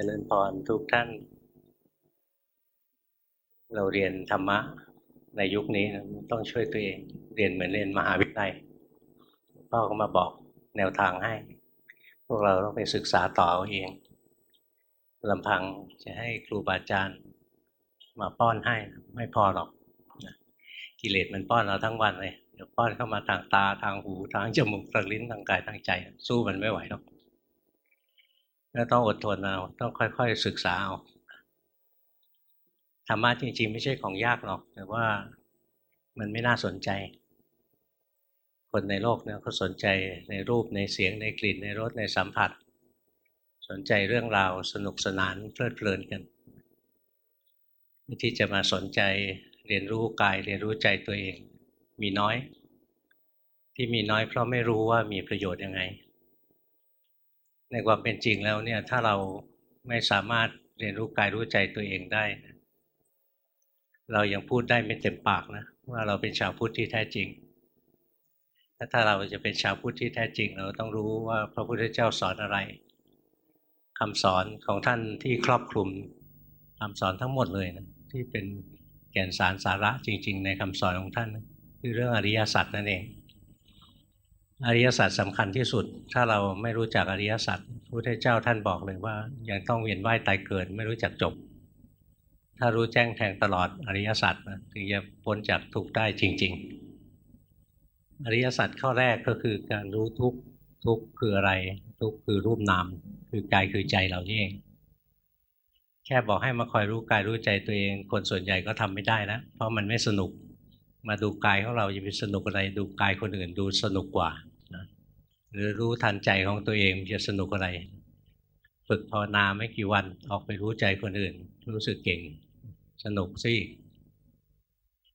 จริญพรทุกท่าน เราเรียนธรรมะในยุคนี้ต้องช่วยตัวเอง เรียนเหมือนเรียนมหาวิทยาลัยพ่อก็มาบอกแนวทางให้ พวกเราต้องไปศึกษาต่อเอาเองลำพังจะให้ครูบาอาจารย์มาป้อนให้ไม่พอหรอกกิเลสมันป้อนเราทั้งวันเลยเดี๋ยวป้อนเข้ามาทางตาทางหูทางจมูกทางลิ้นทางกายทางใจ สู้มันไม่ไหวหรอก ก็ต้องอดทนเอาต้องค่อยๆศึกษาเอาธรรมะจริง ๆ ไม่ใช่ของยากหรอก แต่ว่ามันไม่น่าสนใจ คนในโลกเนี่ยเขาสนใจในรูปในเสียงในกลิ่นในรสในสัมผัส สนใจเรื่องราวสนุกสนานเพลิดเพลินกัน ที่จะมาสนใจเรียนรู้กายเรียนรู้ใจตัวเอง มีน้อย ที่มีน้อยเพราะไม่รู้ว่ามีประโยชน์ยังไง ในความเป็นจริงแล้วเนี่ยถ้าเราไม่สามารถเรียนรู้กายรู้ใจตัวเองได้ เรายังพูดได้ไม่เต็มปากนะว่าเราเป็นชาวพุทธที่แท้จริงถ้าเราจะเป็นชาวพุทธที่แท้จริง เราต้องรู้ว่าพระพุทธเจ้าสอนอะไรคำสอนของท่านที่ครอบคลุมคำสอนทั้งหมดเลยนะที่เป็นแก่นสารสาระจริง ๆ ในคำสอนของท่าน คือเรื่องอริยสัจนั่นเอง อริยสัจสำคัญที่สุด ถ้าเราไม่รู้จักอริยสัจพระพุทธเจ้าท่านบอกเลยว่า ยังต้องเวียนว่ายตายเกิด ไม่รู้จักจบ ถ้ารู้แจ้งแทงตลอดอริยสัจนะถึงจะพ้นจากทุกข์ได้จริง ๆ อริยสัจข้อแรกก็คือการรู้ทุกข์ทุกข์คืออะไร ทุกข์คือรูปนาม คือกายคือใจเรานี่เอง แค่บอกให้มาคอยรู้กายรู้ใจตัวเอง คนส่วนใหญ่ก็ทำไม่ได้แล้วเพราะมันไม่สนุก มาดูกายของเราจะไปสนุกอะไรดูกายคนอื่นดูสนุกกว่า หรือรู้ทันใจของตัวเองจะสนุกอะไร ฝึกภาวนาไม่กี่วันออกไปรู้ใจคนอื่น รู้สึกเก่ง สนุกสิ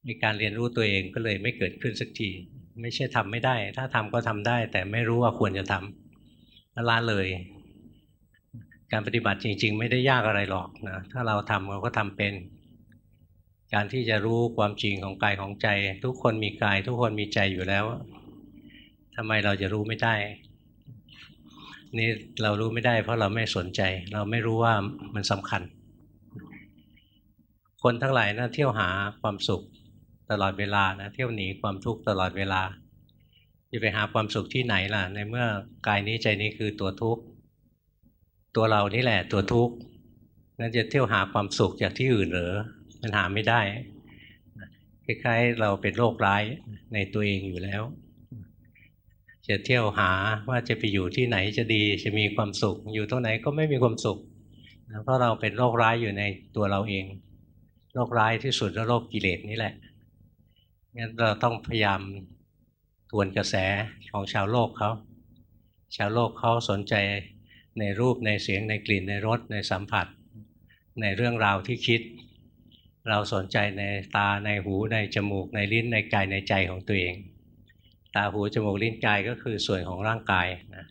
มีการเรียนรู้ตัวเองก็เลยไม่เกิดขึ้นสักทีไม่ใช่ทำไม่ได้ ถ้าทำก็ทำได้ แต่ไม่รู้ว่าควรจะทำละเลย การปฏิบัติจริง ๆ ไม่ได้ยากอะไรหรอกนะถ้าเราทำเราก็ทำเป็น การที่จะรู้ความจริงของกายของใจ ทุกคนมีกาย ทุกคนมีใจอยู่แล้ว ทำไมเราจะรู้ไม่ได้ นี่เรารู้ไม่ได้ เพราะเราไม่สนใจ เราไม่รู้ว่ามันสำคัญ คนทั้งหลายนะเที่ยวหาความสุขตลอดเวลานะเที่ยวหนีความทุกข์ตลอดเวลาจะไปหาความสุขที่ไหนล่ะ ในเมื่อกายนี้ใจนี้คือตัวทุกข์ตัวเรานี่แหละตัวทุกข์นั่นจะเที่ยวหาความสุขจากที่อื่นหรือมันหาไม่ได้คล้ายๆเราเป็นโรคร้ายในตัวเองอยู่แล้ว จะเที่ยวหาว่าจะไปอยู่ที่ไหนจะดีจะมีความสุข อยู่ตรงไหนก็ไม่มีความสุขเพราะเราเป็นโรคร้ายอยู่ในตัวเราเอง โรคร้ายที่สุดก็โรคกิเลสนี่แหละงั้นเราต้องพยายามทวนกระแสของชาวโลกเขาชาวโลกเขาสนใจในรูปในเสียงในกลิ่นในรสในสัมผัส ในเรื่องราวที่คิด เราสนใจในตาในหูในจมูกในลิ้นในกายในใจของตัวเอง ตาหูจมูกลิ้นกายก็คือส่วนของร่างกายนะ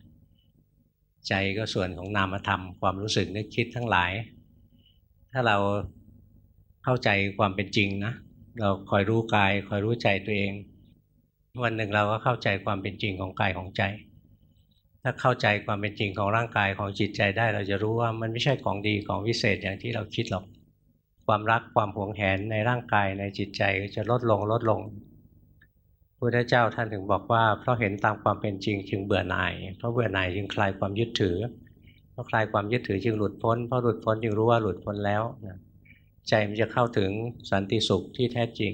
ใจก็ส่วนของนามธรรมความรู้สึกนึกคิดทั้งหลาย ถ้าเราเข้าใจความเป็นจริงนะเราคอยรู้กายคอยรู้ใจตัวเอง วันหนึ่งเราก็เข้าใจความเป็นจริงของกายของใจ ถ้าเข้าใจความเป็นจริงของร่างกายของจิตใจได้ เราจะรู้ว่ามันไม่ใช่ของดีของวิเศษอย่างที่เราคิดหรอก ความรักความหวงแหนในร่างกายในจิตใจจะลดลงลดลง พุทธเจ้าท่านถึงบอกว่า เพราะเห็นตามความเป็นจริงจึงเบื่อหน่าย เพราะเบื่อหน่ายจึงคลายความยึดถือ เพราะคลายความยึดถือจึงหลุดพ้น เพราะหลุดพ้นจึงรู้ว่าหลุดพ้นแล้วนะใจมันจะเข้าถึงสันติสุขที่แท้จริง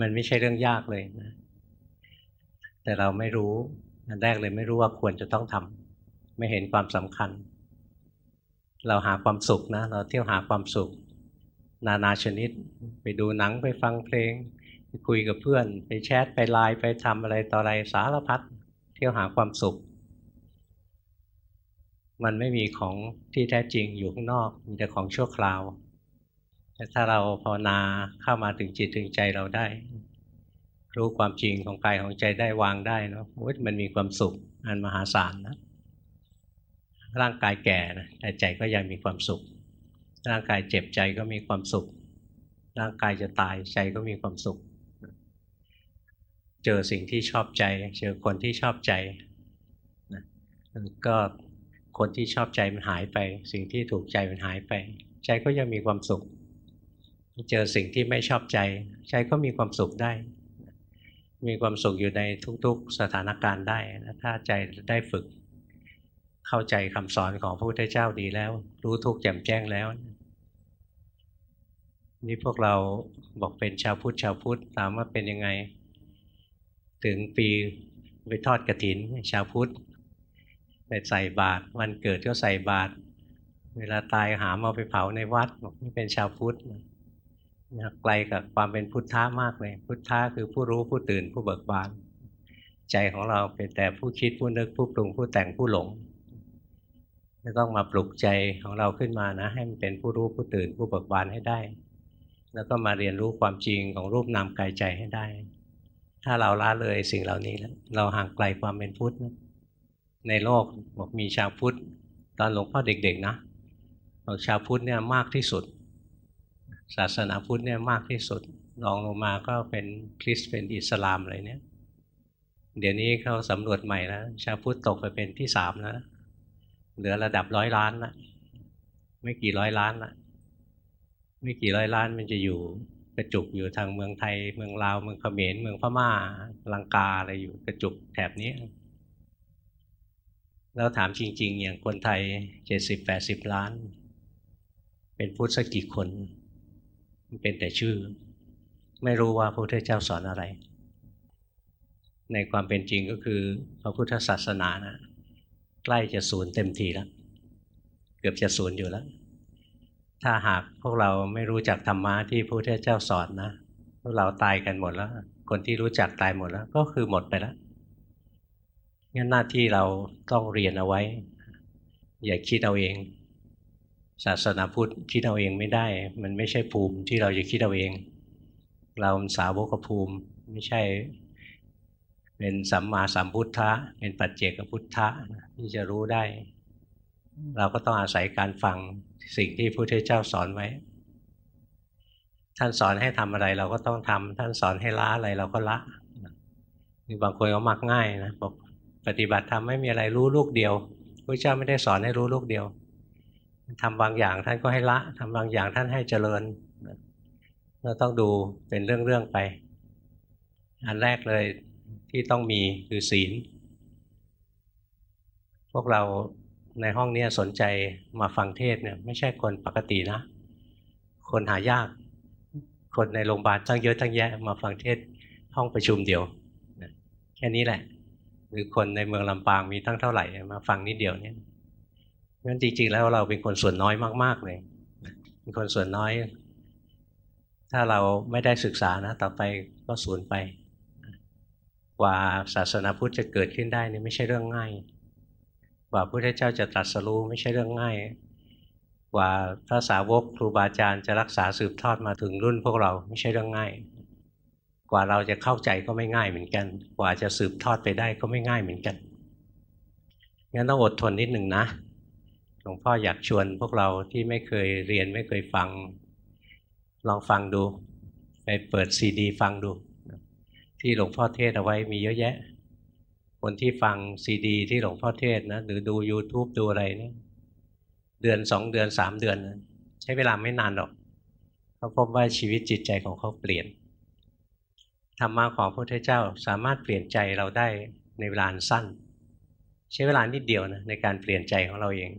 มันไม่ใช่เรื่องยากเลยนะ แต่เราไม่รู้อันแรกเลยไม่รู้ว่าควรจะต้องทำไม่เห็นความสำคัญ เราหาความสุขนะ เราเที่ยวหาความสุข นานาชนิด ไปดูหนังไปฟังเพลง คุยกับเพื่อน ไปแชทไปไลน์ไปทำอะไรต่ออะไรสารพัดเที่ยวหาความสุข มันไม่มีของที่แท้จริงอยู่ข้างนอก มีแต่ของชั่วคราวแต่ถ้าเราภาวนาเข้ามาถึงจิตถึงใจเราได้ รู้ความจริงของกายของใจได้วางได้เนาะมันมีความสุขอันมหาศาลนะร่างกายแก่นะแต่ใจก็ยังมีความสุข ร่างกายเจ็บใจก็มีความสุข ร่างกายจะตายใจก็มีความสุข เจอสิ่งที่ชอบใจ เจอคนที่ชอบใจนะก็คนที่ชอบใจมันหายไป สิ่งที่ถูกใจมันหายไป ใจก็ยังมีความสุข เจอสิ่งที่ไม่ชอบใจ ใจก็มีความสุขได้ มีความสุขอยู่ในทุกๆสถานการณ์ได้นะถ้าใจได้ฝึก เข้าใจคำสอนของพระพุทธเจ้าดีแล้ว รู้ทุกข์แจ่มแจ้งแล้วนี่พวกเราบอกเป็นชาวพุทธชาวพุทธถามว่าเป็นยังไง ถึงปีไปทอดกระถิน ชาวพุทธไปใส่บาตรวันเกิดก็ใส่บาตรเวลาตายหามเอาไปเผาในวัดบอกนี่เป็นชาวพุทธนะไกลกับความเป็นพุทธะมากเลย พุทธะคือผู้รู้ผู้ตื่นผู้เบิกบาน ใจของเราเป็นแต่ผู้คิดผู้นึกผู้ปรุงผู้แต่งผู้หลงจะต้องมาปลุกใจของเราขึ้นมานะ ให้มันเป็นผู้รู้ผู้ตื่นผู้เบิกบานให้ได้ แล้วก็มาเรียนรู้ความจริงของรูปนามกายใจให้ได้ ถ้าเราละเลยสิ่งเหล่านี้แล้วเราห่างไกลความเป็นพุทธนะในโลกบอกมีชาวพุทธตอนหลวงพ่อเด็กๆนะบอกชาวพุทธเนี่ยมากที่สุด ศาสนาพุทธเนี่ยมากที่สุดลองลงมาก็เป็นคริสต์เป็นอิสลามอะไรเนี่ย เดี๋ยวนี้เขาสำรวจใหม่แล้ว ชาวพุทธตกไปเป็นที่สามแล้วเหลือระดับร้อยล้านละไม่กี่ร้อยล้านละไม่กี่ร้อยล้านมันจะอยู่ กระจุกอยู่ทางเมืองไทย เมืองลาว เมืองเขมรเมืองพม่าลังกาอะไรอยู่กระจุกแถบนี้ แล้วถามจริง ๆ อย่างคนไทยเจ็ดสิบแปดสิบล้าน เป็นพุทธสักกี่คนมันเป็นแต่ชื่อ ไม่รู้ว่าพระพุทธเจ้าสอนอะไร ในความเป็นจริงก็คือพระพุทธศาสนานะใกล้จะศูนย์เต็มทีแล้ว เกือบจะศูนย์อยู่แล้ว ถ้าหากพวกเราไม่รู้จักธรรมะที่พระพุทธเจ้าสอนนะพวกเราตายกันหมดแล้ว คนที่รู้จักตายหมดแล้ว ก็คือหมดไปแล้วงั้นหน้าที่เราต้องเรียนเอาไว้ อย่าคิดเอาเอง ศาสนาพุทธคิดเอาเองไม่ได้ มันไม่ใช่ภูมิที่เราจะคิดเอาเอง เราสาวกภูมิไม่ใช่ เป็นสัมมาสัมพุทธะเป็นปัจเจกพุทธะที่จะรู้ได้ เราก็ต้องอาศัยการฟัง สิ่งที่พระพุทธเจ้าสอนไว้ ท่านสอนให้ทำอะไรเราก็ต้องทำท่านสอนให้ละอะไรเราก็ละมีบางคนก็มักง่ายนะบอกปฏิบัติทำไม่มีอะไรรู้ลูกเดียวพระเจ้าไม่ได้สอนให้รู้ลูกเดียวทำบางอย่างท่านก็ให้ละทำบางอย่างท่านให้เจริญเราต้องดูเป็นเรื่องๆไป อันแรกเลยที่ต้องมีคือศีล พวกเรา ในห้องนี้สนใจมาฟังเทศเนี่ยไม่ใช่คนปกตินะ คนหายาก คนในโรงพยาบาลตั้งเยอะตั้งแยะมาฟังเทศห้องประชุมเดียวแค่นี้แหละ หรือคนในเมืองลำปางมีทั้งเท่าไหร่มาฟังนิดเดียวเนี่ยงั้นจริงๆแล้วเราเป็นคนส่วนน้อยมากๆเลยเป็นคนส่วนน้อย ถ้าเราไม่ได้ศึกษานะ ต่อไปก็สูญไป กว่าศาสนาพุทธจะเกิดขึ้นได้นี่ไม่ใช่เรื่องง่าย กว่าพระพุทธเจ้าจะตรัสรู้ไม่ใช่เรื่องง่าย กว่าพระสาวกครูบาอาจารย์จะรักษาสืบทอดมาถึงรุ่นพวกเราไม่ใช่เรื่องง่าย กว่าเราจะเข้าใจก็ไม่ง่ายเหมือนกัน กว่าจะสืบทอดไปได้ก็ไม่ง่ายเหมือนกันงั้นต้องอดทนนิดหนึ่งนะหลวงพ่ออยากชวนพวกเราที่ไม่เคยเรียนไม่เคยฟัง ลองฟังดู ไปเปิดซีดี ฟังดู ที่หลวงพ่อเทศเอาไว้มีเยอะแยะ คนที่ฟังซีดี ที่หลวงพ่อเทศนะหรือดู YouTube ดูอะไรเนี่ยเดือนสองเดือนสามเดือน ใช้เวลาไม่นานหรอกเขาพบว่าชีวิตจิตใจของเขาเปลี่ยนธรรมะของพระพุทธเจ้าสามารถเปลี่ยนใจเราได้ในเวลาสั้น ใช้เวลานิดเดียวนะในการเปลี่ยนใจของเราเอง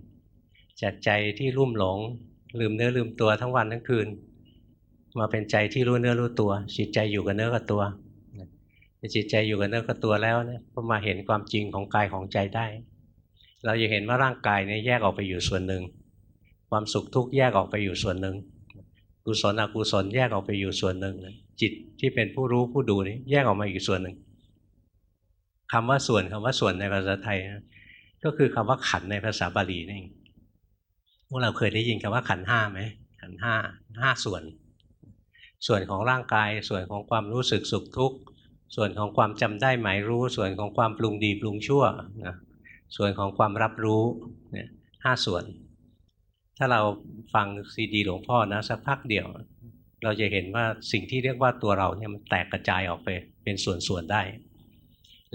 จากใจที่รุ่มหลง ลืมเนื้อลืมตัวทั้งวันทั้งคืน มาเป็นใจที่รู้เนื้อรู้ตัวจิตใจอยู่กับเนื้อกับตัว จิตใจอยู่กับเนื้อกับตัวแล้วเนี่ยก็มาเห็นความจริงของกายของใจได้ เราจะเห็นว่าร่างกายเนี่ยแยกออกไปอยู่ส่วนหนึ่ง ความสุขทุกข์แยกออกไปอยู่ส่วนหนึ่งกุศลอกุศลแยกออกไปอยู่ส่วนหนึ่งจิตที่เป็นผู้รู้ผู้ดูนี่แยกออกมาอีกส่วนหนึ่งคำว่าส่วนคำว่าส่วนในภาษาไทยก็คือคำว่าขันในภาษาบาลีนี่เองพวกเราเคยได้ยินคำว่าขันห้าไหมขันห้าห้าส่วน ส่วนของร่างกายส่วนของความรู้สึกสุขทุกข์ ส่วนของความจำได้หมายรู้ ส่วนของความปรุงดีปรุงชั่วนะส่วนของความรับรู้เนี่ยห้าส่วน ถ้าเราฟังซีดีหลวงพ่อนะสักพักเดียว เราจะเห็นว่าสิ่งที่เรียกว่าตัวเราเนี่ยมันแตกกระจายออกไปเป็นส่วนๆได้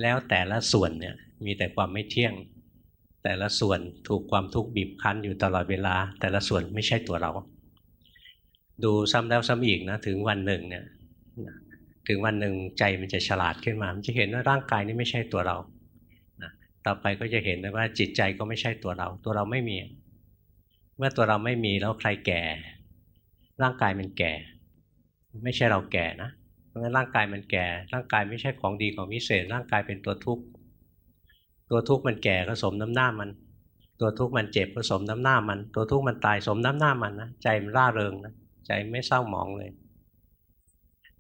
แล้วแต่ละส่วนเนี่ยมีแต่ความไม่เที่ยง แต่ละส่วนถูกความทุกข์บีบคั้นอยู่ตลอดเวลา แต่ละส่วนไม่ใช่ตัวเรา ดูซ้ำแล้วซ้ำอีกนะถึงวันหนึ่งเนี่ย ถึงวันหนึ่งใจมันจะฉลาดขึ้นมา มันจะเห็นว่าร่างกายนี้ไม่ใช่ตัวเราต่อไปก็จะเห็นว่าจิตใจก็ไม่ใช่ตัวเรา ตัวเราไม่มี เมื่อตัวเราไม่มีแล้วใครแก่ ร่างกายมันแก่ ไม่ใช่เราแก่นะ เพราะงั้นร่างกายมันแก่ ร่างกายไม่ใช่ของดีของวิเศษ ร่างกายเป็นตัวทุกข์ ตัวทุกข์มันแก่ก็สมน้ำหน้ามัน ตัวทุกข์มันเจ็บก็สมน้ำหน้ามัน ตัวทุกข์มันตายสมน้ำหน้ามันนะ ใจมันร่าเริงนะ ใจไม่เศร้าหมองเลย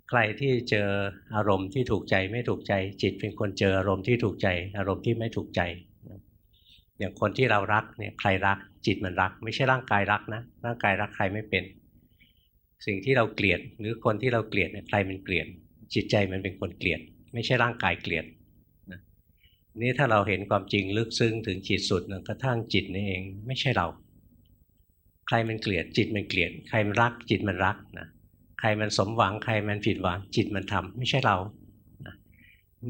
ใครที่เจออารมณ์ที่ถูกใจไม่ถูกใจ จิตเป็นคนเจออารมณ์ที่ถูกใจ อารมณ์ที่ไม่ถูกใจอย่างคนที่เรารักเนี่ยใครรักจิตมันรัก ไม่ใช่ร่างกายรักนะร่างกายรักใครไม่เป็น สิ่งที่เราเกลียดหรือคนที่เราเกลียดเนี่ยใครมันเกลียด จิตใจมันเป็นคนเกลียด ไม่ใช่ร่างกายเกลียดนี่ถ้าเราเห็นความจริงลึกซึ้งถึงขีดสุดกระทั่งจิตนี่เองไม่ใช่เรา ใครมันเกลียด จิตมันเกลียด ใครมันรัก จิตมันรักนะ รมันสมหวังใครมันผิดหวัง จิตมันทำไม่ใช่เรา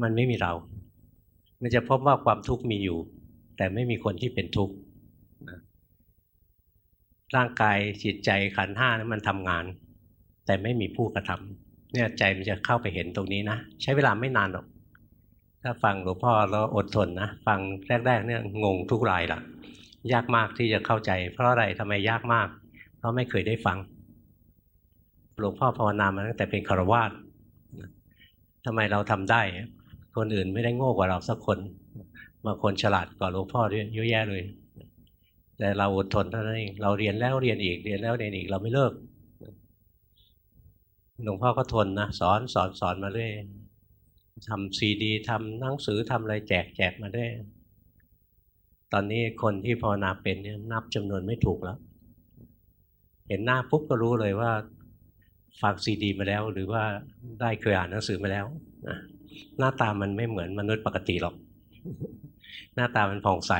มันไม่มีเรา มันจะพบว่าความทุกข์มีอยู่ แต่ไม่มีคนที่เป็นทุกข์ร่างกายจิตใจขันห้านั้นมันทำงาน แต่ไม่มีผู้กระทำเนี่ยใจมันจะเข้าไปเห็นตรงนี้นะใช้เวลาไม่นานหรอก ถ้าฟังหลวงพ่อแล้วอดทนนะฟังแรก ๆ เนี่ยงงทุกรายละยากมากที่จะเข้าใจ เพราะอะไรทำไมยากมาก เพราะไม่เคยได้ฟัง หลวงพ่อภาวนามาตั้งแต่เป็นคารวาสทำไมเราทำได้ คนอื่นไม่ได้โง่กว่าเราสักคนบางคนฉลาดกว่าหลวงพ่อเยอะแยะเลย แต่เราอดทนเท่านั้นเองเราเรียนแล้วเรียนอีกเรียนแล้วเรียนอีกเราไม่เลิกหลวงพ่อก็ทนนะสอนสอนสอนมาเรื่อยทำซีดีทำหนังสือทำอะไรแจกแจกมาได้ตอนนี้คนที่ภาวนาเป็นเนี่ยนับจำนวนไม่ถูกแล้ว เห็นหน้าปุ๊บก็รู้เลยว่า ฟังซีดีมาแล้ว หรือว่าได้เคยอ่านหนังสือมาแล้วหน้าตามันไม่เหมือนมนุษย์ปกติหรอก หน้าตามันผ่องใส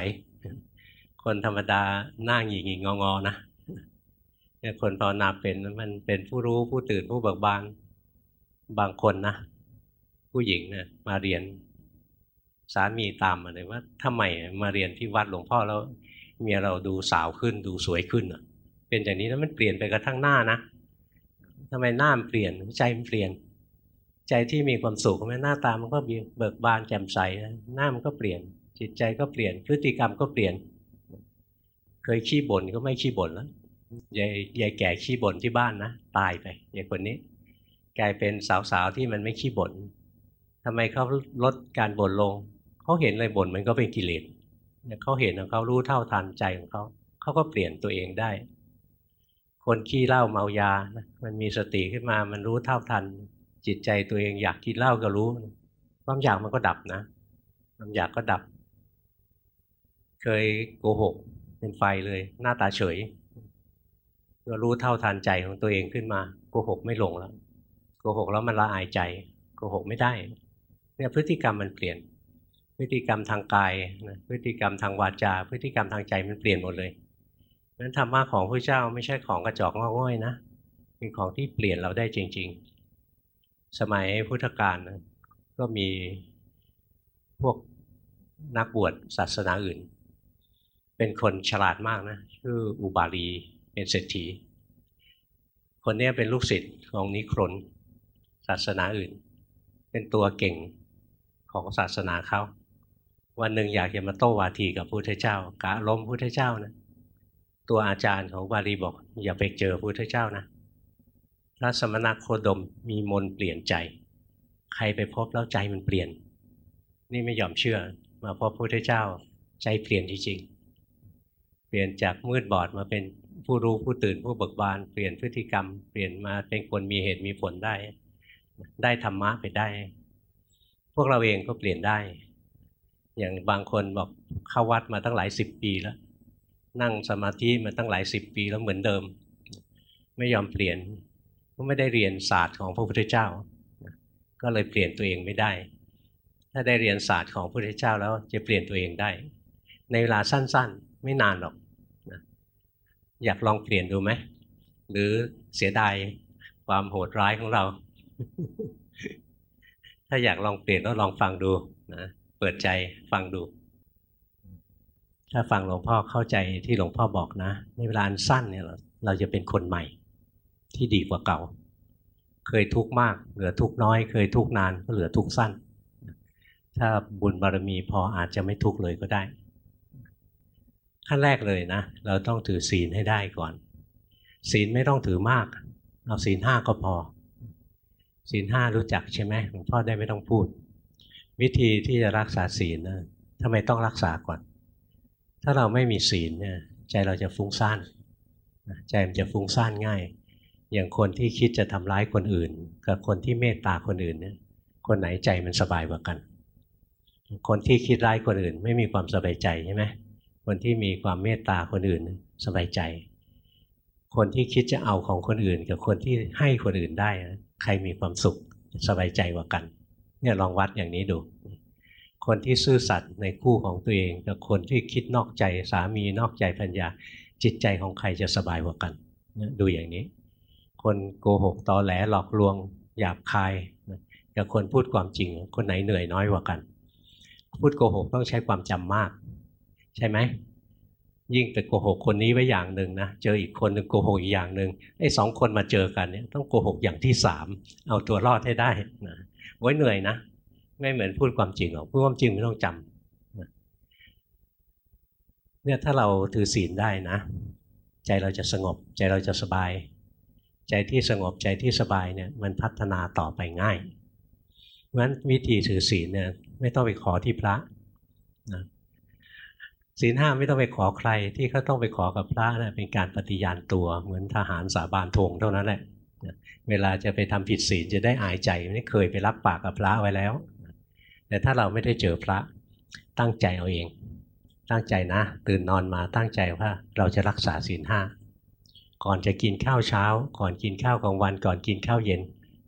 คนธรรมดาหน้าหงิกหงิกงองอนะเนี่ยคนภาวนาเป็นมันเป็นผู้รู้ผู้ตื่นผู้เบิกบานบางคนนะผู้หญิงเนะมาเรียนสามีตามมาเลยว่าทำไมมาเรียนที่วัดหลวงพ่อแล้วเมียเราดูสาวขึ้นดูสวยขึ้นอะ เป็นอย่างนี้แล้วมันเปลี่ยนไปกระทั่งหน้านะ ทำไมหน้ามันเปลี่ยนใจมันเปลี่ยน ใจที่มีความสุขแม้หน้าตามันก็เบิกบานแจ่มใสหน้ามันก็เปลี่ยน จิตใจก็เปลี่ยน พฤติกรรมก็เปลี่ยน เคยขี้บ่นก็ไม่ขี้บ่นแล้วยายยายแก่ขี้บ่นที่บ้านนะตายไปยายคนนี้ กลายเป็นสาวๆที่มันไม่ขี้บ่นทำไมเขาลดการบ่นลงเขาเห็นเลยบ่นมันก็เป็นกิเลสเขาเห็นเขารู้เท่าทันใจของเขาเขาก็เปลี่ยนตัวเองได้ คนขี้เหล้าเมายานะมันมีสติขึ้นมา มันรู้เท่าทัน จิตใจตัวเองอยากกินเหล้าก็รู้ ความอยากมันก็ดับนะ ความอยากก็ดับ เคยโกหกเป็นไฟเลย หน้าตาเฉยก็รู้เท่าทันใจของตัวเองขึ้นมา โกหกไม่ลงแล้ว โกหกแล้วมันละอายใจ โกหกไม่ได้ เนี่ยพฤติกรรมมันเปลี่ยน พฤติกรรมทางกายนะพฤติกรรมทางวาจา พฤติกรรมทางใจมันเปลี่ยนหมดเลย นั้นธรรมะของพระเจ้าไม่ใช่ของกระจอกงอง่อยนะเป็นของที่เปลี่ยนเราได้จริง ๆ สมัยพุทธกาลก็มีพวกนักบวชศาสนาอื่น เป็นคนฉลาดมากนะชื่ออุบาลีเป็นเศรษฐี คนนี้เป็นลูกศิษย์ของนิครนศาสนาอื่น เป็นตัวเก่งของศาสนาเขาวันหนึ่งอยากจะมาโต้วาทีกับพระพุทธเจ้ากะล้มพระพุทธเจ้านะ ตัวอาจารย์ของบาลีบอก อย่าไปเจอพระพุทธเจ้านะ พระสมณโคดมมีมนเปลี่ยนใจ ใครไปพบแล้วใจมันเปลี่ยน นี่ไม่ยอมเชื่อ มาพบพระพุทธเจ้าใจเปลี่ยนจริงๆ เปลี่ยนจากมืดบอดมาเป็นผู้รู้ผู้ตื่นผู้เบิกบาน เปลี่ยนพฤติกรรม เปลี่ยนมาเป็นคนมีเหตุมีผลได้ ได้ธรรมะไปได้ พวกเราเองก็เปลี่ยนได้ อย่างบางคนบอกเข้าวัดมาตั้งหลายสิบปีแล้ว นั่งสมาธิมาตั้งหลายสิบปีแล้วเหมือนเดิม ไม่ยอมเปลี่ยนก็ไม่ได้เรียนศาสตร์ของพระพุทธเจ้า ก็เลยเปลี่ยนตัวเองไม่ได้ ถ้าได้เรียนศาสตร์ของพระพุทธเจ้าแล้วจะเปลี่ยนตัวเองได้ ในเวลาสั้นๆ ไม่นานหรอกนะอยากลองเปลี่ยนดูไหมหรือเสียดายความโหดร้ายของเรา ถ้าอยากลองเปลี่ยนก็ลองฟังดูนะเปิดใจฟังดู ถ้าฟังหลวงพ่อเข้าใจที่หลวงพ่อบอกนะ ในเวลาอันสั้นเนี่ยเราเราจะเป็นคนใหม่ที่ดีกว่าเก่า เคยทุกข์มากเหลือทุกข์น้อย เคยทุกข์นานก็เหลือทุกข์สั้น ถ้าบุญบารมีพออาจจะไม่ทุกข์เลยก็ได้ ขั้นแรกเลยนะ เราต้องถือศีลให้ได้ก่อน ศีลไม่ต้องถือมากเอาศีลห้าก็พอศีลห้ารู้จักใช่ไหมหลวงพ่อได้ไม่ต้องพูด วิธีที่จะรักษาศีลนะทำไมต้องรักษาก่อน ถ้าเราไม่มีศีลเนี่ยใจเราจะฟุ้งซ่านใจมันจะฟุ้งซ่านง่าย อย่างคนที่คิดจะทำร้ายคนอื่น กับคนที่เมตตาคนอื่นเนี่ยคนไหนใจมันสบายกว่ากัน คนที่คิดร้ายคนอื่น ไม่มีความสบายใจใช่ไหมคนที่มีความเมตตาคนอื่นสบายใจ คนที่คิดจะเอาของคนอื่น กับคนที่ให้คนอื่นได้ ใครมีความสุขสบายใจกว่ากัน เนี่ยลองวัดอย่างนี้ดู คนที่ซื่อสัตย์ในคู่ของตัวเองกับคนที่คิดนอกใจสามีนอกใจปัญญาจิตใจของใครจะสบายกว่ากันดูอย่างนี้ คนโกหกตอแหลหลอกลวงหยาบคายกับคนพูดความจริง คนไหนเหนื่อยน้อยกว่ากัน พูดโกหกต้องใช้ความจำมาก ใช่ไหมยิ่งไปโกหกคนนี้ไว้อย่างหนึ่งนะเจออีกคนหนึ่งโกหกอีกอย่างหนึ่งไอ้สองคนมาเจอกันเนี่ยต้องโกหกอย่างที่สามเอาตัวรอดให้ได้นะไว้เหนื่อยนะ ไม่เหมือนพูดความจริงหรอกพูดความจริงไม่ต้องจำเนี่ยถ้าเราถือศีลได้นะ ใจเราจะสงบ ใจเราจะสบาย ใจที่สงบใจที่สบายเนี่ยมันพัฒนาต่อไปง่ายเพราะฉะนั้นวิธีถือศีลเนี่ยไม่ต้องไปขอที่พระนะศีลห้าไม่ต้องไปขอใครที่เขาต้องไปขอกับพระนะเป็นการปฏิญาณตัวเหมือนทหารสาบานธงเท่านั้นแหละเวลาจะไปทำผิดศีลจะได้อายใจไม่เคยไปรับปากกับพระไว้แล้ว แต่ถ้าเราไม่ได้เจอพระตั้งใจเอาเอง ตั้งใจนะ ตื่นนอนมาตั้งใจว่าเราจะรักษาศีลห้าก่อนจะกินข้าวเช้า ก่อนกินข้าวกลางวัน ก่อนกินข้าวเย็น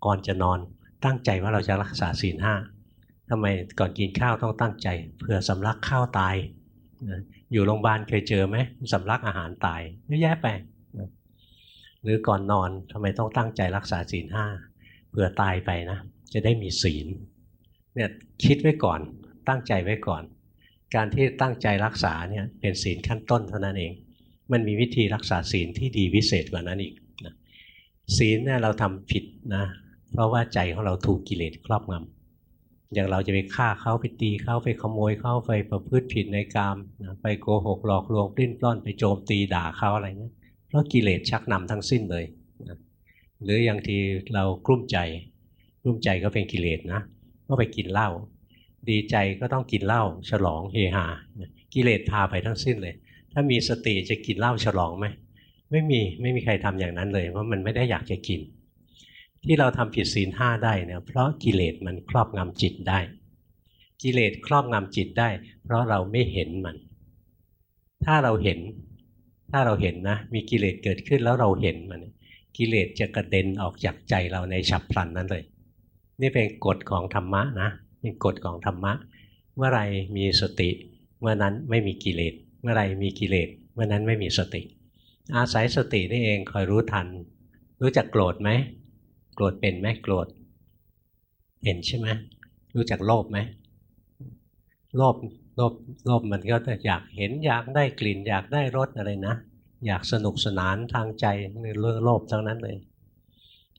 ก่อนจะนอน ตั้งใจว่าเราจะรักษาศีลห้าทำไมก่อนกินข้าวต้องตั้งใจเผื่อสำลักข้าวตาย อยู่โรงพยาบาลเคยเจอไหมสำลักอาหารตายเยอะแยะไปหรือก่อนนอนทำไมต้องตั้งใจรักษาศีลห้าเผื่อตายไปนะ จะได้มีศีล เนี่ยคิดไว้ก่อนตั้งใจไว้ก่อน การที่ตั้งใจรักษาเนี่ยเป็นศีลขั้นต้นเท่านั้นเอง มันมีวิธีรักษาศีลที่ดีวิเศษกว่านั้นอีกนะศีลเนี่ยเราทำผิดนะ เพราะว่าใจของเราถูกกิเลสครอบงำอย่างเราจะไปฆ่าเขาไปตีเขาไปขโมยเขาไปประพฤติผิดในกามนะไปโกหกหลอกลวงปลิ้นปล้อนไปโจมตีด่าเขาอะไรเงี้ยเพราะกิเลสชักนำทั้งสิ้นเลยนะหรืออย่างที่เรากลุ้มใจกลุ้มใจก็เป็นกิเลสนะ ก็ไปกินเหล้าดีใจก็ต้องกินเหล้าฉลองเฮฮากิเลสพาไปทั้งสิ้นเลย ถ้ามีสติจะกินเหล้าฉลองไหมไม่มีไม่มีใครทำอย่างนั้นเลยเพราะมันไม่ได้อยากจะกิน ที่เราทำผิดศีลห้าได้เนี่ยเพราะกิเลสมันครอบงำจิตได้ กิเลสครอบงำจิตได้ เพราะเราไม่เห็นมัน ถ้าเราเห็น ถ้าเราเห็นนะ มีกิเลสเกิดขึ้นแล้วเราเห็นมัน กิเลสจะกระเด็นออกจากใจเราในฉับพลันนั้นเลย นี่เป็นกฎของธรรมะนะเป็นกฎของธรรมะ เมื่อไรมีสติเมื่อนั้นไม่มีกิเลส เมื่อไรมีกิเลส เมื่อนั้นไม่มีสติ อาศัยสตินี่เองคอยรู้ทัน รู้จักโกรธไหมโกรธเป็นไหมโกรธเห็นใช่ไหมรู้จักโลภไหมโลภโลภโลภมันก็อยากเห็นอยากได้กลิ่น อยากได้รสอะไรนะ อยากสนุกสนานทางใจนี่เรื่องโลภทั้งนั้นเลย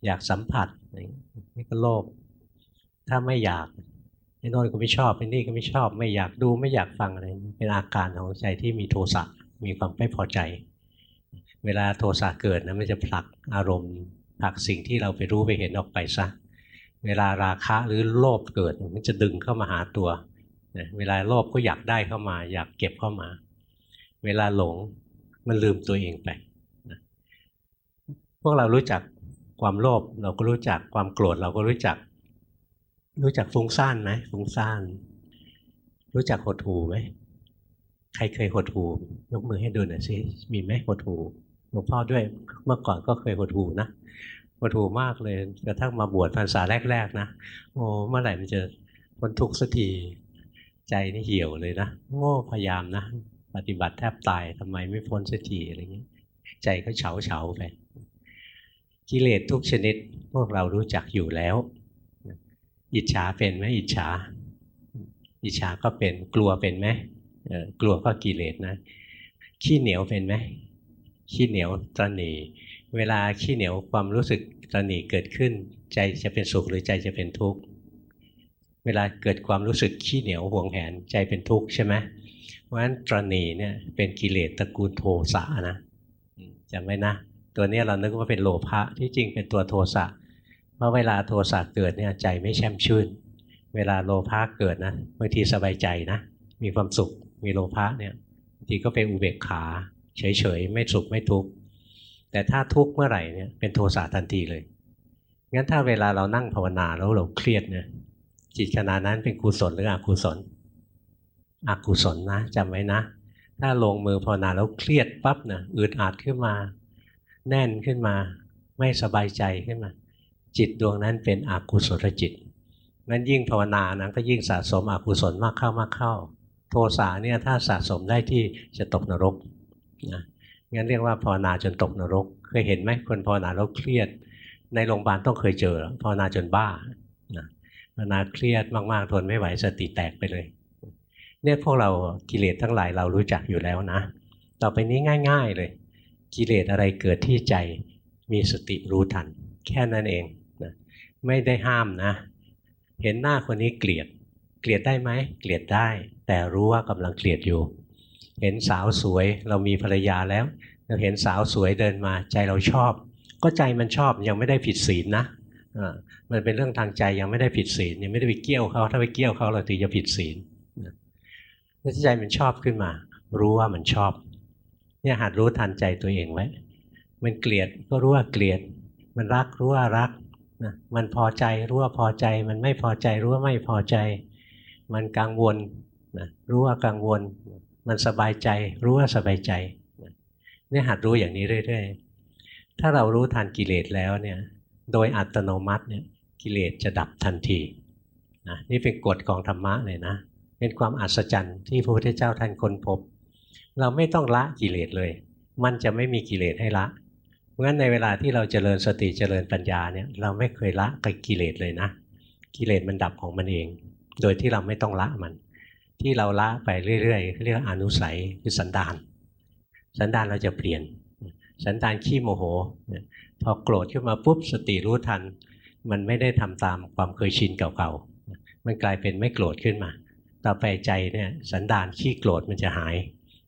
อยากสัมผัสนี่ก็โลภ ถ้าไม่อยากไอ้นนก็ไม่ชอบไอ้นี่ก็ไม่ชอบ ไม่อยากดูไม่อยากฟังอะไรเป็นอาการของใจที่มีโทสะมีความไม่พอใจ เวลาโทสะเกิดนะมันจะผลักอารมณ์ผลักสิ่งที่เราไปรู้ไปเห็นออกไปซะเวลาราคะหรือโลภเกิดมันจะดึงเข้ามาหาตัวเวลาโลภก็อยากได้เข้ามา อยากเก็บเข้ามา เวลาหลงมันลืมตัวเองไปพวกเรารู้จักความโลภเราก็รู้จักความโกรธเราก็รู้จัก รู้จักฟุ้งซ่านไหมฟุ้งซ่าน รู้จักหดหูไหมใครเคยหดหูยกมือให้ดูหน่อยสิมีไหมหดหูหลวงพ่อด้วยเมื่อก่อนก็เคยหดหูนะหดหูมากเลยกระทั่งมาบวชพรรษาแรกๆนะโอ้เมื่อไหร่มันจะพ้นทุกข์สักทีใจนี่เหี่ยวเลยนะโง่พยายามนะปฏิบัติแทบตายทำไมไม่พ้นสักทีอะไรเงี้ยใจก็เฉาเฉาไปกิเลสทุกชนิดพวกเรารู้จักอยู่แล้ว อิจฉาเป็นไหมอิจฉา อิจฉาก็เป็นกลัวเป็นไหมกลัวก็กิเลสนะ ขี้เหนียวเป็นไหมขี้เหนียวตรนีเวลาขี้เหนียวความรู้สึกตรนีเกิดขึ้น ใจจะเป็นสุขหรือใจจะเป็นทุกข์เวลาเกิดความรู้สึกขี้เหนียวห่วงแหนใจเป็นทุกข์ใช่ไหมเพราะฉะนั้นตรณีเนี่ยเป็นกิเลสตระกูลโทสะนะจำไว้นะ ตัวนี้เรานึกว่าเป็นโลภะที่จริงเป็นตัวโทสะ เพราะเวลาโทสะเกิดเนี่ยใจไม่แช่มชื่น เวลาโลภะเกิดนะบางทีสบายใจนะมีความสุขมีโลภะเนี่ยบางทีก็เป็นอุเบกขา เฉยๆ ไม่สุขไม่ทุกข์แต่ถ้าทุกข์เมื่อไหร่เนี่ยเป็นโทสะทันทีเลยงั้นถ้าเวลาเรานั่งภาวนาแล้วเราเครียดเนี่ยจิตขณะนั้นเป็นกุศลหรืออกุศล อกุศลนะจำไว้นะ ถ้าลงมือภาวนาแล้วเครียดปั๊บนะอึดอัดขึ้นมา แน่นขึ้นมา ไม่สบายใจขึ้นมา จิตดวงนั้นเป็นอกุศลจิตนั้นยิ่งภาวนานะก็ยิ่งสะสมอกุศลมากเข้ามากเข้า โทสะเนี่ยถ้าสะสมได้ที่จะตกนรกนะงั้นเรียกว่าภาวนาจนตกนรก เคยเห็นไหมคนภาวนาแล้วเครียด ในโรงพยาบาลต้องเคยเจอภาวนาจนบ้านะภาวนาเครียดมากๆทนไม่ไหวสติแตกไปเลยเนี่ยพวกเรากิเลสทั้งหลายเรารู้จักอยู่แล้วนะ ต่อไปนี้ง่าย ๆเลย กิเลสอะไรเกิดที่ใจมีสติรู้ทัน แค่นั้นเอง ไม่ได้ห้ามนะ เห็นหน้าคนนี้เกลียด เกลียดได้ไหม เกลียดได้ แต่รู้ว่ากำลังเกลียดอยู่ เห็นสาวสวยเรามีภรรยาแล้ว เราเห็นสาวสวยเดินมา ใจเราชอบ ก็ใจมันชอบยังไม่ได้ผิดศีลนะมันเป็นเรื่องทางใจยังไม่ได้ผิดศีลยังไม่ได้ไปเกี่ยวเขาถ้าไปเกี่ยวเขาเราถึงจะผิดศีลถ้าใจมันชอบขึ้นมา รู้ว่ามันชอบ เนี่ยหัดรู้ทันใจตัวเองไว้มันเกลียดก็รู้ว่าเกลียด มันรักรู้ว่ารัก นะมันพอใจรู้ว่าพอใจ มันไม่พอใจรู้ว่าไม่พอใจ มันกังวลนะรู้ว่ากังวล มันสบายใจ รู้ว่าสบายใจนี่หัดรู้อย่างนี้เรื่อยๆ ถ้าเรารู้ทันกิเลสแล้วเนี่ยโดยอัตโนมัติเนี่ยกิเลสจะดับทันทีนะนี่เป็นกฎของธรรมะเลยนะ เป็นความอัศจรรย์ที่พระพุทธเจ้าท่านค้นพบ เราไม่ต้องละกิเลสเลย มันจะไม่มีกิเลสให้ละ ราะฉะนั้นในเวลาที่เราเจริญสติเจริญปัญญาเนี่ยเราไม่เคยละกับกิเลสเลยนะ กิเลสมันดับของมันเอง โดยที่เราไม่ต้องละมัน ที่เราละไปเรื่อยๆเรียกอนุสัยคือสันดาน สันดานเราจะเปลี่ยน สันดานขี้โมโห พอโกรธขึ้นมาปุ๊บสติรู้ทัน มันไม่ได้ทำตามความเคยชินเก่าๆ มันกลายเป็นไม่โกรธขึ้นมา ต่อไปใจเนี่ยสันดานขี้โกรธมันจะหาย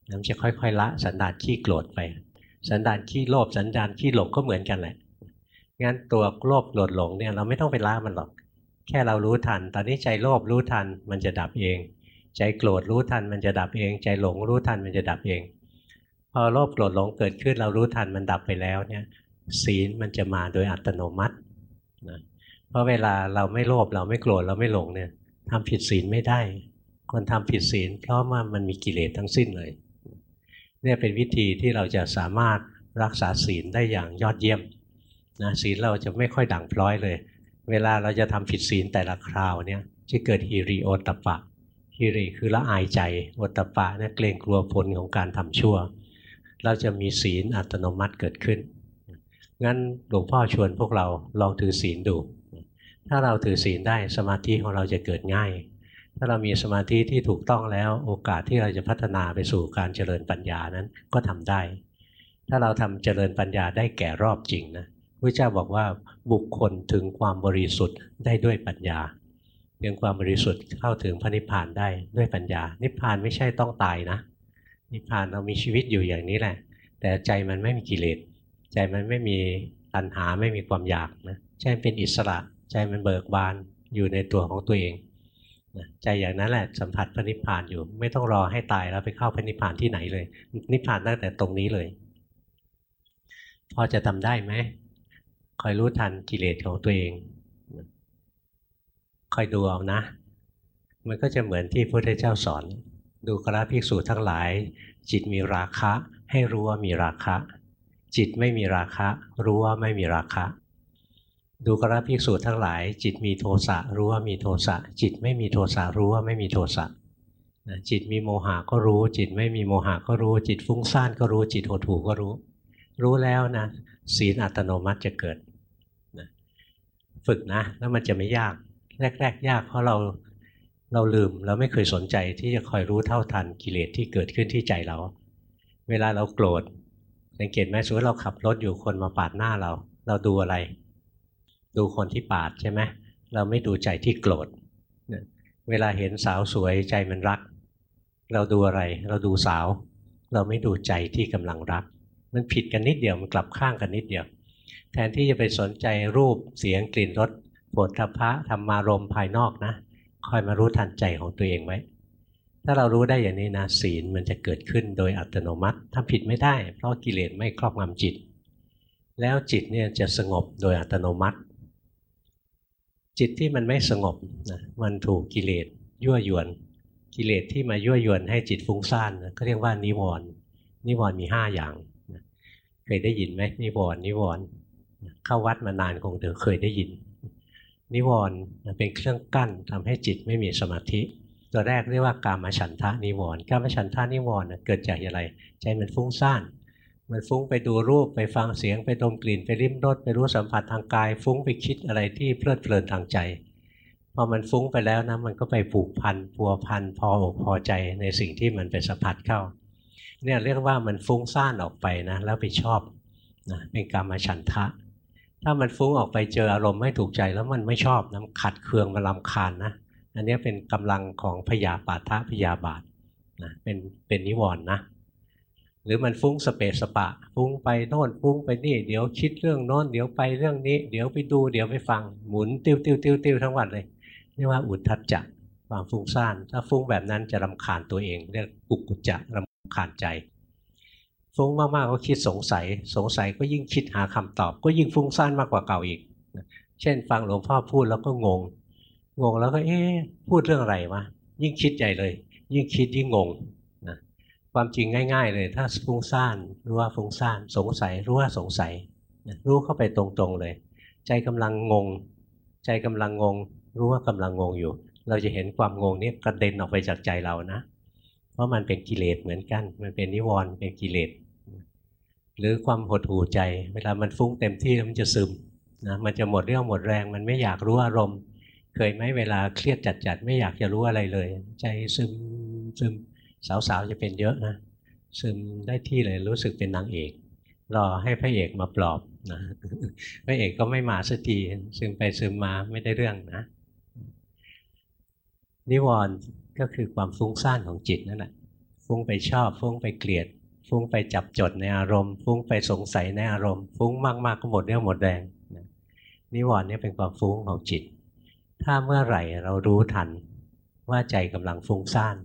มันจะค่อยๆละสันดานขี้โกรธไป สันดานขี้โลภสันดานขี้หลงก็เหมือนกันแหละงั้นตัวโลภโกรธหลงเนี่ยเราไม่ต้องไปละมันหรอก แค่เรารู้ทัน ตอนนี้ใจโลภรู้ทันมันจะดับเอง ใจโกรธรู้ทันมันจะดับเอง ใจหลงรู้ทันมันจะดับเอง พอโลภโกรธหลงเกิดขึ้นเรารู้ทันมันดับไปแล้วเนี่ยศีลมันจะมาโดยอัตโนมัตินะเพราะเวลาเราไม่โลภเราไม่โกรธเราไม่หลงเนี่ยทำผิดศีลไม่ได้ คนทำผิดศีลเพราะว่ามันมีกิเลสทั้งสิ้นเลย เนี่ยเป็นวิธีที่เราจะสามารถรักษาศีลได้อย่างยอดเยี่ยมนะศีลเราจะไม่ค่อยด่างพร้อยเลย เวลาเราจะทำผิดศีลแต่ละคราวเนี่ยจะเกิดฮิริโอตปะฮิริคือละอายใจโอตปะเนี่ยเกรงกลัวผลของการทำชั่ว เราจะมีศีลอัตโนมัติเกิดขึ้น งั้นหลวงพ่อชวนพวกเราลองถือศีลดู ถ้าเราถือศีลได้สมาธิของเราจะเกิดง่าย ถ้าเรามีสมาธิที่ถูกต้องแล้วโอกาสที่เราจะพัฒนาไปสู่การเจริญปัญญานั้นก็ทำได้ ถ้าเราทำเจริญปัญญาได้แก่รอบจริงนะพระเจ้าบอกว่าบุคคลถึงความบริสุทธิ์ได้ด้วยปัญญาเพียงความบริสุทธิ์เข้าถึงพระนิพพานได้ด้วยปัญญา นิพพานไม่ใช่ต้องตายนะ นิพพานเรามีชีวิตอยู่อย่างนี้แหละ แต่ใจมันไม่มีกิเลสใจมันไม่มีตัณหาไม่มีความอยากนะใจเป็นอิสระ ใจมันเบิกบานอยู่ในตัวของตัวเอง ใจอย่างนั้นแหละสัมผัสพระนิพพานอยู่ไม่ต้องรอให้ตายแล้วไปเข้าพระนิพพานที่ไหนเลย นิพพานตั้งแต่ตรงนี้เลย พอจะทำได้ไหมคอยรู้ทันกิเลสของตัวเองคอยดูเอานะ มันก็จะเหมือนที่พระพุทธเจ้าสอน ดูกราภิกษุทั้งหลาย จิตมีราคะ ให้รู้ว่ามีราคะ จิตไม่มีราคะ รู้ว่าไม่มีราคะ ดูกราภิกษุทั้งหลาย จิตมีโทสะรู้ว่ามีโทสะจิตไม่มีโทสะรู้ว่าไม่มีโทสะจิตมีโมหะก็รู้ จิตไม่มีโมหะก็รู้ จิตฟุ้งซ่านก็รู้ จิตโหดหูก็รู้ รู้แล้วนะศีลอัตโนมัติจะเกิดนะฝึกนะ แล้วมันจะไม่ยาก แรก ๆ ยากเพราะเราเราลืมเราไม่เคยสนใจที่จะคอยรู้เท่าทันกิเลสที่เกิดขึ้นที่ใจเรา เวลาเราโกรธสังเกตไหมสมมติเราขับรถอยู่คนมาปาดหน้าเรา เราดูอะไร ดูคนที่ปาดใช่ไหมเราไม่ดูใจที่โกรธเวลาเห็นสาวสวยใจมันรัก เราดูอะไร เราดูสาว เราไม่ดูใจที่กำลังรัก มันผิดกันนิดเดียวมันกลับข้างกันนิดเดียว แทนที่จะไปสนใจรูปเสียงกลิ่นรสผลทพะธรรมารมภายนอกนะคอยมารู้ทันใจของตัวเองไว้ ถ้าเรารู้ได้อย่างนี้นะศีลมันจะเกิดขึ้นโดยอัตโนมัติทำผิดไม่ได้ เพราะกิเลสไม่ครอบงำจิต แล้วจิตเนี่ยจะสงบโดยอัตโนมัติ จิตที่มันไม่สงบนะมันถูกกิเลสยั่วยวน กิเลสที่มายั่วยวนให้จิตฟุ้งซ่านนะก็เรียกว่านิวรณ์นิวรณ์มีห้าอย่างนะเคยได้ยินไหมนิวรณ์นิวรณ์เข้าวัดมานานคงเดเคยได้ยิน นิวรณ์เป็นเครื่องกั้นทำให้จิตไม่มีสมาธิ ตัวแรกเรียกว่ากามฉันทะนิวรณ์กามฉันทะนิวรณ์เกิดจากอะไร ใจมันฟุ้งซ่าน มันฟุ้งไปดูรูปไปฟังเสียงไปดมกลิ่นไปริมรสไปรู้สัมผัสทางกาย ฟุ้งไปคิดอะไรที่เพลิดเพลินทางใจพอมันฟุ้งไปแล้วนะมันก็ไปผูกพันพัวพันพออกพอใจในสิ่งที่มันเป็นสัมผัสเข้า เนี่ยเรียกว่ามันฟุ้งซ่านออกไปนะแล้วไปชอบนะเป็นกามฉันทะ ถ้ามันฟุ้งออกไปเจออารมณ์ไม่ถูกใจแล้วมันไม่ชอบนะขัดเคืองมาลำคาญนะอันนี้เป็นกำลังของพยาปาทะพยาบาทนะเป็นเป็นนิวรณ์นะ หรือมันฟุ้งสเปสสปะ ฟุ้งไปโน่นฟุ้งไปนี่ เดี๋ยวคิดเรื่องโน้นเดี๋ยวไปเรื่องนี้ เดี๋ยวไปดูเดี๋ยวไปฟังหมุนติ้วติ้วติ้วติ้วทั้งวันเลยเรียกว่าอุทธัจจะความฟุ้งซ่านถ้าฟุ้งแบบนั้นจะรำคาญตัวเองเรียกอุกุจจะรำคาญใจ ฟุ้งมากๆก็คิดสงสัย สงสัยก็ยิ่งคิดหาคำตอบ ก็ยิ่งฟุ้งซ่านมากกว่าเก่าอีก เช่น ฟังหลวงพ่อพูดแล้วก็งง งงแล้วก็เอ๊ะพูดเรื่องอะไรวะยิ่งคิดใหญ่เลย ยิ่งคิดยิ่งงง ความจริงง่าย ๆ เลย ถ้าฟุ้งซ่านรู้ว่าฟุ้งซ่านสงสัยรู้ว่าสงสัย รู้เข้าไปตรงๆเลย ใจกำลังงง ใจกำลังงง รู้ว่ากำลังงงอยู่ เราจะเห็นความงงนี้กระเด็นออกไปจากใจเรานะ เพราะมันเป็นกิเลสเหมือนกัน มันเป็นนิวรณ์เป็นกิเลสหรือความหดหู่ใจ เวลามันฟุ้งเต็มที่มันจะซึมนะมันจะหมดเรี่ยวหมดแรง มันไม่อยากรู้อารมณ์ เคยไหมเวลาเครียดจัดๆไม่อยากจะรู้อะไรเลย ใจซึมซึม สาวๆจะเป็นเยอะนะซึมได้ที่เลยรู้สึกเป็นนางเอกรอให้พระเอกมาปลอบนะพระเอกก็ไม่มาสักทีซึมไปซึมมาไม่ได้เรื่องนะ นิวรณ์ก็คือความฟุ้งซ่านของจิตนั่นแหละฟุ้งไปชอบ ฟุ้งไปเกลียด ฟุ้งไปจับจดในอารมณ์ ฟุ้งไปสงสัยในอารมณ์ ฟุ้งมากๆก็หมดเรี่ยวหมดแรงนิวรณ์นี่เป็นความฟุ้งของจิต ถ้าเมื่อไหร่เรารู้ทันว่าใจกำลังฟุ้งซ่าน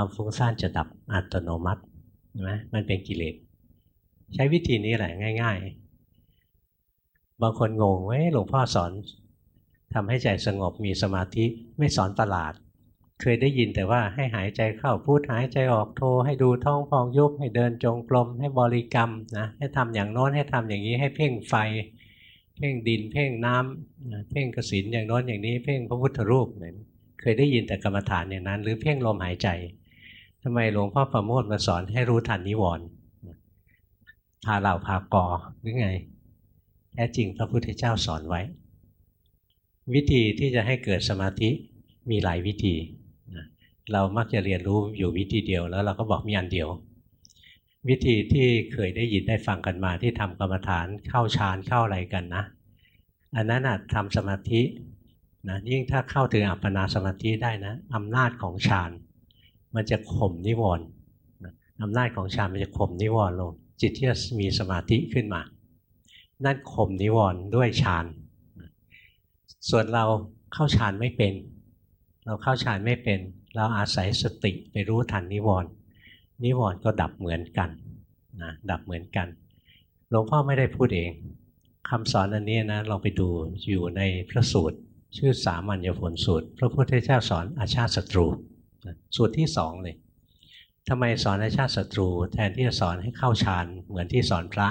ความฟุ้งซ่านจะดับอัตโนมัติใช่ไหมมันเป็นกิเลสใช้วิธีนี้แหละง่าย ๆ บางคนงงว่าหลวงพ่อสอนทำให้ใจสงบมีสมาธิไม่สอนประหลาด เคยได้ยินแต่ว่าให้หายใจเข้าพูดหายใจออกโทรให้ดูท้องพองยุบให้เดินจงกรมให้บริกรรมนะให้ทำอย่างโน้นให้ทำอย่างนี้ให้เพ่งไฟ เพ่งดินเพ่งน้ำนะเพ่งกสินอย่างโน้นอย่างนี้เพ่งพระพุทธรูปเนี่ยเคยได้ยินแต่กรรมฐานอย่างนั้น หรือเพ่งลมหายใจ ทำไมหลวงพ่อประโมทมาสอนให้รู้ทันนิวรณ์พาเหล่าพากอหรือไงแท้จริงพระพุทธเจ้าสอนไว้ วิธีที่จะให้เกิดสมาธิมีหลายวิธี เรามักจะเรียนรู้อยู่วิธีเดียวแล้วเราก็บอกมีอันเดียว วิธีที่เคยได้ยินได้ฟังกันมาที่ทำกรรมฐานเข้าฌานเข้าอะไรกันนะ อันนั้นทำสมาธินะยิ่งถ้าเข้าถึงอัปปนาสมาธิได้นะอำนาจของฌาน มันจะข่มนิวรณ์อำนาจของฌานมันจะข่มนิวรณ์ลง จิตที่จะมีสมาธิขึ้นมา นั่นข่มนิวรณ์ด้วยฌานส่วนเราเข้าฌานไม่เป็น เราเข้าฌานไม่เป็น เราอาศัยสติไปรู้ทันนิวรณ์นิวรณ์ก็ดับเหมือนกันนะดับเหมือนกันหลวงพ่อไม่ได้พูดเองคำสอนอันนี้นะลองไปดูอยู่ในพระสูตร ชื่อสามัญญผลสูตร พระพุทธเจ้าสอนอาชาติศัตรู สูตรที่สองเลยทำไมสอนอาชาติศัตรู แทนที่จะสอนให้เข้าฌานเหมือนที่สอนพระ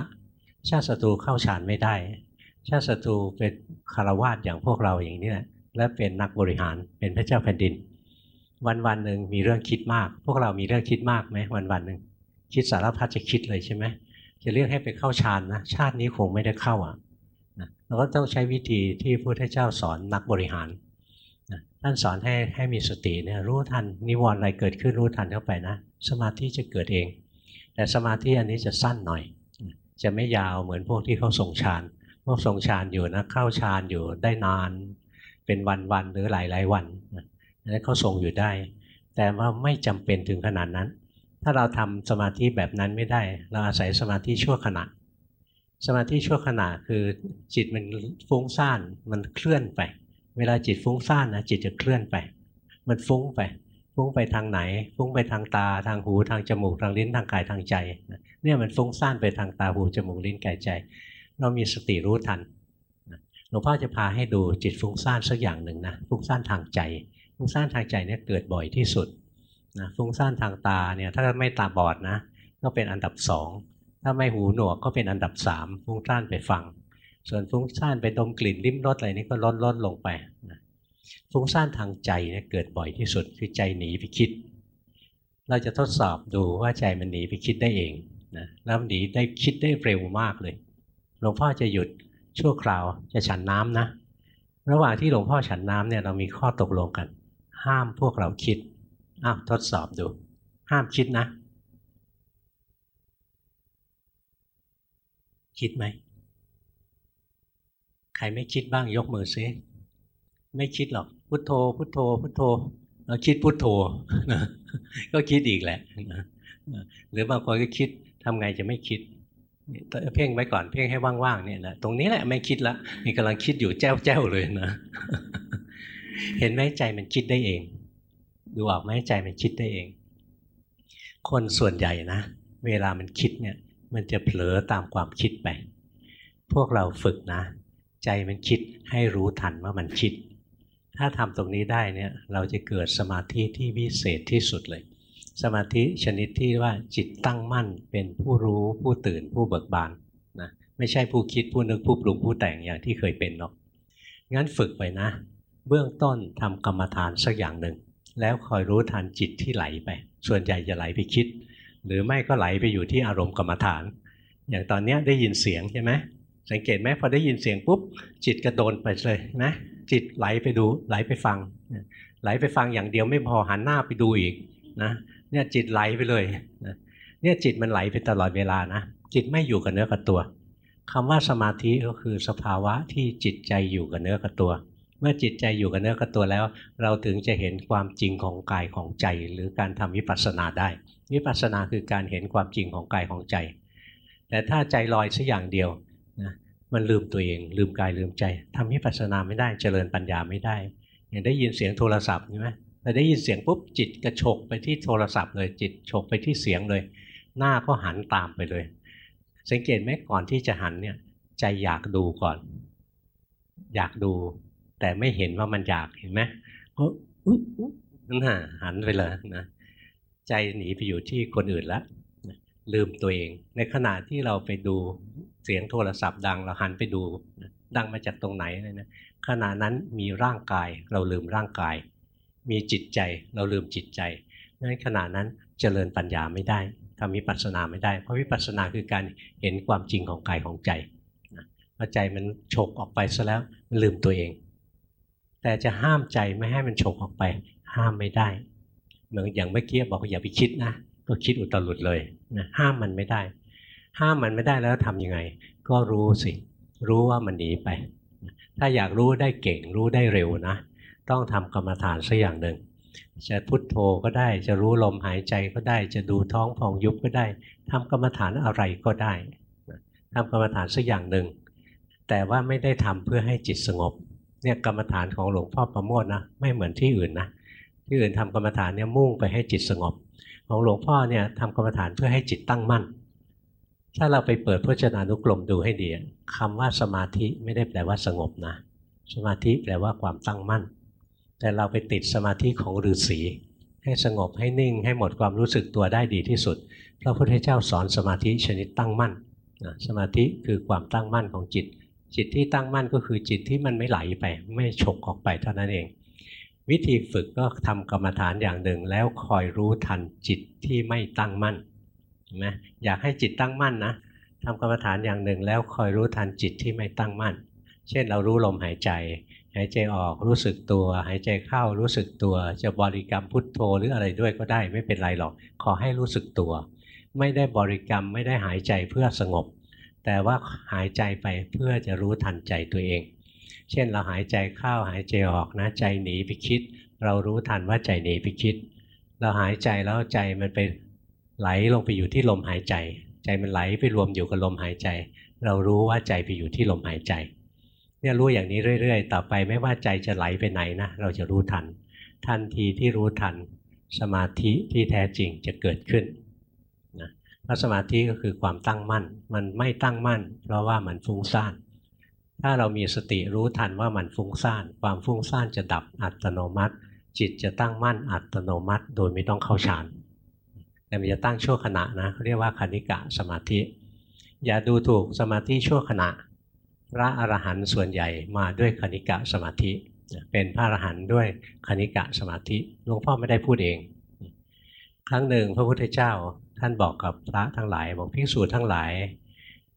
ชาติศัตรูเข้าฌานไม่ได้ ชาติศัตรูเป็นคารวาสอย่างพวกเราอย่างนี้แหละและเป็นนักบริหารเป็นพระเจ้าแผ่นดิน วันวันหนึ่งมีเรื่องคิดมาก พวกเรามีเรื่องคิดมากไหมวันวันหนึ่งคิดสารพัดจะคิดเลยใช่ไหมจะเรียกให้ไปเข้าฌานนะชาตินี้คงไม่ได้เข้าอะเราก็ต้องใช้วิธีที่พระพุทธเจ้าสอนนักบริหาร ท่านสอนให้ให้มีสติเนี่ยรู้ทันนิวรณ์อะไรเกิดขึ้นรู้ทันเข้าไปนะ สมาธิจะเกิดเอง แต่สมาธิอันนี้จะสั้นหน่อย จะไม่ยาวเหมือนพวกที่เขาส่งฌานพวกส่งฌานอยู่นะเข้าฌานอยู่ได้นาน เป็นวันๆหรือหลายๆวันนั้นเขาส่งอยู่ได้ แต่ว่าไม่จำเป็นถึงขนาดนั้น ถ้าเราทำสมาธิแบบนั้นไม่ได้ เราอาศัยสมาธิชั่วขณะสมาธิชั่วขณะคือจิตมันฟุ้งซ่านมันเคลื่อนไป เวลาจิตฟุ้งซ่านนะจิตจะเคลื่อนไป มันฟุ้งไป ฟุ้งไปทางไหน ฟุ้งไปทางตา ทางหู ทางจมูก ทางลิ้น ทางกาย ทางใจ เนี่ยมันฟุ้งซ่านไปทางตา หู จมูก ลิ้น กาย ใจ เรามีสติรู้ทัน หลวงพ่อจะพาให้ดูจิตฟุ้งซ่านสักอย่างหนึ่งนะ ฟุ้งซ่านทางใจ ฟุ้งซ่านทางใจเนี่ยเกิดบ่อยที่สุดนะฟุ้งซ่านทางตาเนี่ยถ้าไม่ตาบอดนะ ก็เป็นอันดับสอง ถ้าไม่หูหนวกก็เป็นอันดับสามฟุ้งซ่านไปฟัง ส่วนฟุ้งซ่านไปดมกลิ่นลิ้มรสอะไรนี้ก็ลดลดลงไปฟุ้งซ่านทางใจเนี่ยเกิดบ่อยที่สุดคือใจหนีไปคิด เราจะทดสอบดูว่าใจมันหนีไปคิดได้เองนะแล้วหนีได้คิดได้เร็วมากเลยหลวงพ่อจะหยุดชั่วคราวจะฉันน้ำนะ ระหว่างที่หลวงพ่อฉันน้ำเนี่ยเรามีข้อตกลงกัน ห้ามพวกเราคิดอ้าวทดสอบดู ห้ามคิดนะ คิดไหม ใครไม่คิดบ้างยกมือซิไม่คิดหรอกพุทโธ พุทโธ พุทโธเราคิดพุทโธก็คิดอีกแหละหรือบางคนก็คิดทำไงจะไม่คิดเพ่งไว้ก่อนเพ่งให้ว่างๆเนี่ยนะตรงนี้แหละไม่คิดละนี่กำลังคิดอยู่แจ้วแจ้วเลยนะ เห็นไหมใจมันคิดได้เอง ดูออกไหมใจมันคิดได้เอง คนส่วนใหญ่นะ เวลามันคิดเนี่ย มันจะเผลอตามความคิดไป พวกเราฝึกนะ ใจมันคิดให้รู้ทันว่ามันคิด ถ้าทำตรงนี้ได้เนี่ยเราจะเกิดสมาธิที่วิเศษที่สุดเลย สมาธิชนิดที่ว่าจิตตั้งมั่นเป็นผู้รู้ผู้ตื่นผู้เบิกบานนะไม่ใช่ผู้คิดผู้นึกผู้ปรุงผู้แต่งอย่างที่เคยเป็นหรอก งั้นฝึกไปนะ เบื้องต้นทำกรรมฐานสักอย่างหนึ่ง แล้วคอยรู้ทันจิตที่ไหลไป ส่วนใหญ่จะไหลไปคิด หรือไม่ก็ไหลไปอยู่ที่อารมณ์กรรมฐาน อย่างตอนนี้ได้ยินเสียงใช่ไหม สังเกตไหมพอได้ยินเสียงปุ๊บ จิตกระโดนไปเลยนะจิตไหลไปดูไหลไปฟัง ไหลไปฟังอย่างเดียวไม่พอหันหน้าไปดูอีกนะเนี่ยจิตไหลไปเลยนะเนี่ยจิตมันไหลไปตลอดเวลานะจิตไม่อยู่กับเนื้อกับตัวคำว่าสมาธิก็คือสภาวะที่จิตใจอยู่กับเนื้อกับตัว เมื่อจิตใจอยู่กับเนื้อกับตัวแล้ว เราถึงจะเห็นความจริงของกายของใจ หรือการทำวิปัสสนาได้วิปัสสนาคือการเห็นความจริงของกายของใจ แต่ถ้าใจลอยสักอย่างเดียว มันลืมตัวเอง ลืมกายลืมใจทำให้ปัสนาไม่ได้เจริญปัญญาไม่ได้อย่างได้ยินเสียงโทรศัพท์ใช่ไหมแต่ได้ยินเสียงปุ๊บจิตกระฉกไปที่โทรศัพท์เลยจิตฉกไปที่เสียงเลย หน้าก็หันตามไปเลย สังเกตไหมก่อนที่จะหันเนี่ย ใจอยากดูก่อน อยากดู แต่ไม่เห็นว่ามันอยากเห็นไหมก็นั่นฮะหันไปเลยนะใจหนีไปอยู่ที่คนอื่นแล้วลืมตัวเอง ในขณะที่เราไปดู เสียงโทรศัพท์ดังเราหันไปดูดังมาจากตรงไหนเลยนะขณะนั้นมีร่างกายเราลืมร่างกาย มีจิตใจเราลืมจิตใจนั้นขณะนั้นเจริญปัญญาไม่ได้ทำวิปัสสนาไม่ได้ เพราะวิปัสสนาคือการเห็นความจริงของกายของใจพอใจมันฉกออกไปซะแล้วมันลืมตัวเอง แต่จะห้ามใจไม่ให้มันฉกออกไป ห้ามไม่ได้เหมือนอย่างเมื่อกี้บอกอย่าไปคิดนะก็คิดอุตรุดเลยนะห้ามมันไม่ได้ ห้ามมันไม่ได้แล้วทํำยังไง ก็รู้สิ รู้ว่ามันหนีไป ถ้าอยากรู้ได้เก่งรู้ได้เร็วนะ ต้องทำกรรมฐานสักอย่างหนึ่งจะพุทโธก็ได้จะรู้ลมหายใจก็ได้ จะดูท้องพองยุบก็ได้ทำกรรมฐานอะไรก็ได้ทำกรรมฐานสักอย่างหนึ่ง แต่ว่าไม่ได้ทำเพื่อให้จิตสงบเนี่ยกรรมฐานของหลวงพ่อประโมทนะไม่เหมือนที่อื่นนะที่อื่นทำกรรมฐานเนี่ยมุ่งไปให้จิตสงบ ของหลวงพ่อเนี่ยทำกรรมฐานเพื่อให้จิตตั้งมั่น ถ้าเราไปเปิดพจนานุกรมดูให้ดีคำว่าสมาธิไม่ได้แปลว่าสงบนะ สมาธิแปลว่าความตั้งมั่น แต่เราไปติดสมาธิของฤาษีให้สงบให้นิ่งให้หมดความรู้สึกตัวได้ดีที่สุด พระพุทธเจ้าสอนสมาธิชนิดตั้งมั่นนะสมาธิคือความตั้งมั่นของจิต จิตที่ตั้งมั่นก็คือจิตที่มันไม่ไหลไป ไม่ฉกออกไปเท่านั้นเอง วิธีฝึกก็ทำกรรมฐานอย่างหนึ่ง แล้วคอยรู้ทันจิตที่ไม่ตั้งมั่น นะอยากให้จิตตั้งมั่นนะทำกรรมฐานอย่างหนึ่งแล้วคอยรู้ทันจิตที่ไม่ตั้งมั่น เช่นเรารู้ลมหายใจ หายใจออกรู้สึกตัว หายใจเข้ารู้สึกตัว จะบริกรรมพุทโธหรืออะไรด้วยก็ได้ไม่เป็นไรหรอก ขอให้รู้สึกตัว ไม่ได้บริกรรมไม่ได้หายใจเพื่อสงบ แต่ว่าหายใจไปเพื่อจะรู้ทันใจตัวเอง เช่นเราหายใจเข้าหายใจออกนะใจหนีไปคิด เรารู้ทันว่าใจหนีไปคิด เราหายใจแล้วใจมันไป ไหลลงไปอยู่ที่ลมหายใจ ใจมันไหลไปรวมอยู่กับลมหายใจ เรารู้ว่าใจไปอยู่ที่ลมหายใจ เนี่ยรู้อย่างนี้เรื่อย ๆ ต่อไปไม่ว่าใจจะไหลไปไหนนะเราจะรู้ทัน ทันทีที่รู้ทัน สมาธิที่แท้จริงจะเกิดขึ้นนะพระสมาธิก็คือความตั้งมั่น มันไม่ตั้งมั่น เพราะว่ามันฟุ้งซ่านถ้าเรามีสติรู้ทันว่ามันฟุ้งซ่านความฟุ้งซ่านจะดับอัตโนมัติ จิตจะตั้งมั่นอัตโนมัติ โดยไม่ต้องเข้าฌาน แต่มันจะตั้งชั่วขณะนะ เรียกว่าคณิกะสมาธิ อย่าดูถูกสมาธิชั่วขณะ พระอรหันต์ส่วนใหญ่มาด้วยคณิกะสมาธิ เป็นพระอรหันต์ด้วยคณิกะสมาธิหลวงพ่อไม่ได้พูดเอง ครั้งหนึ่งพระพุทธเจ้าท่านบอกกับพระทั้งหลาย บอกภิกษุทั้งหลาย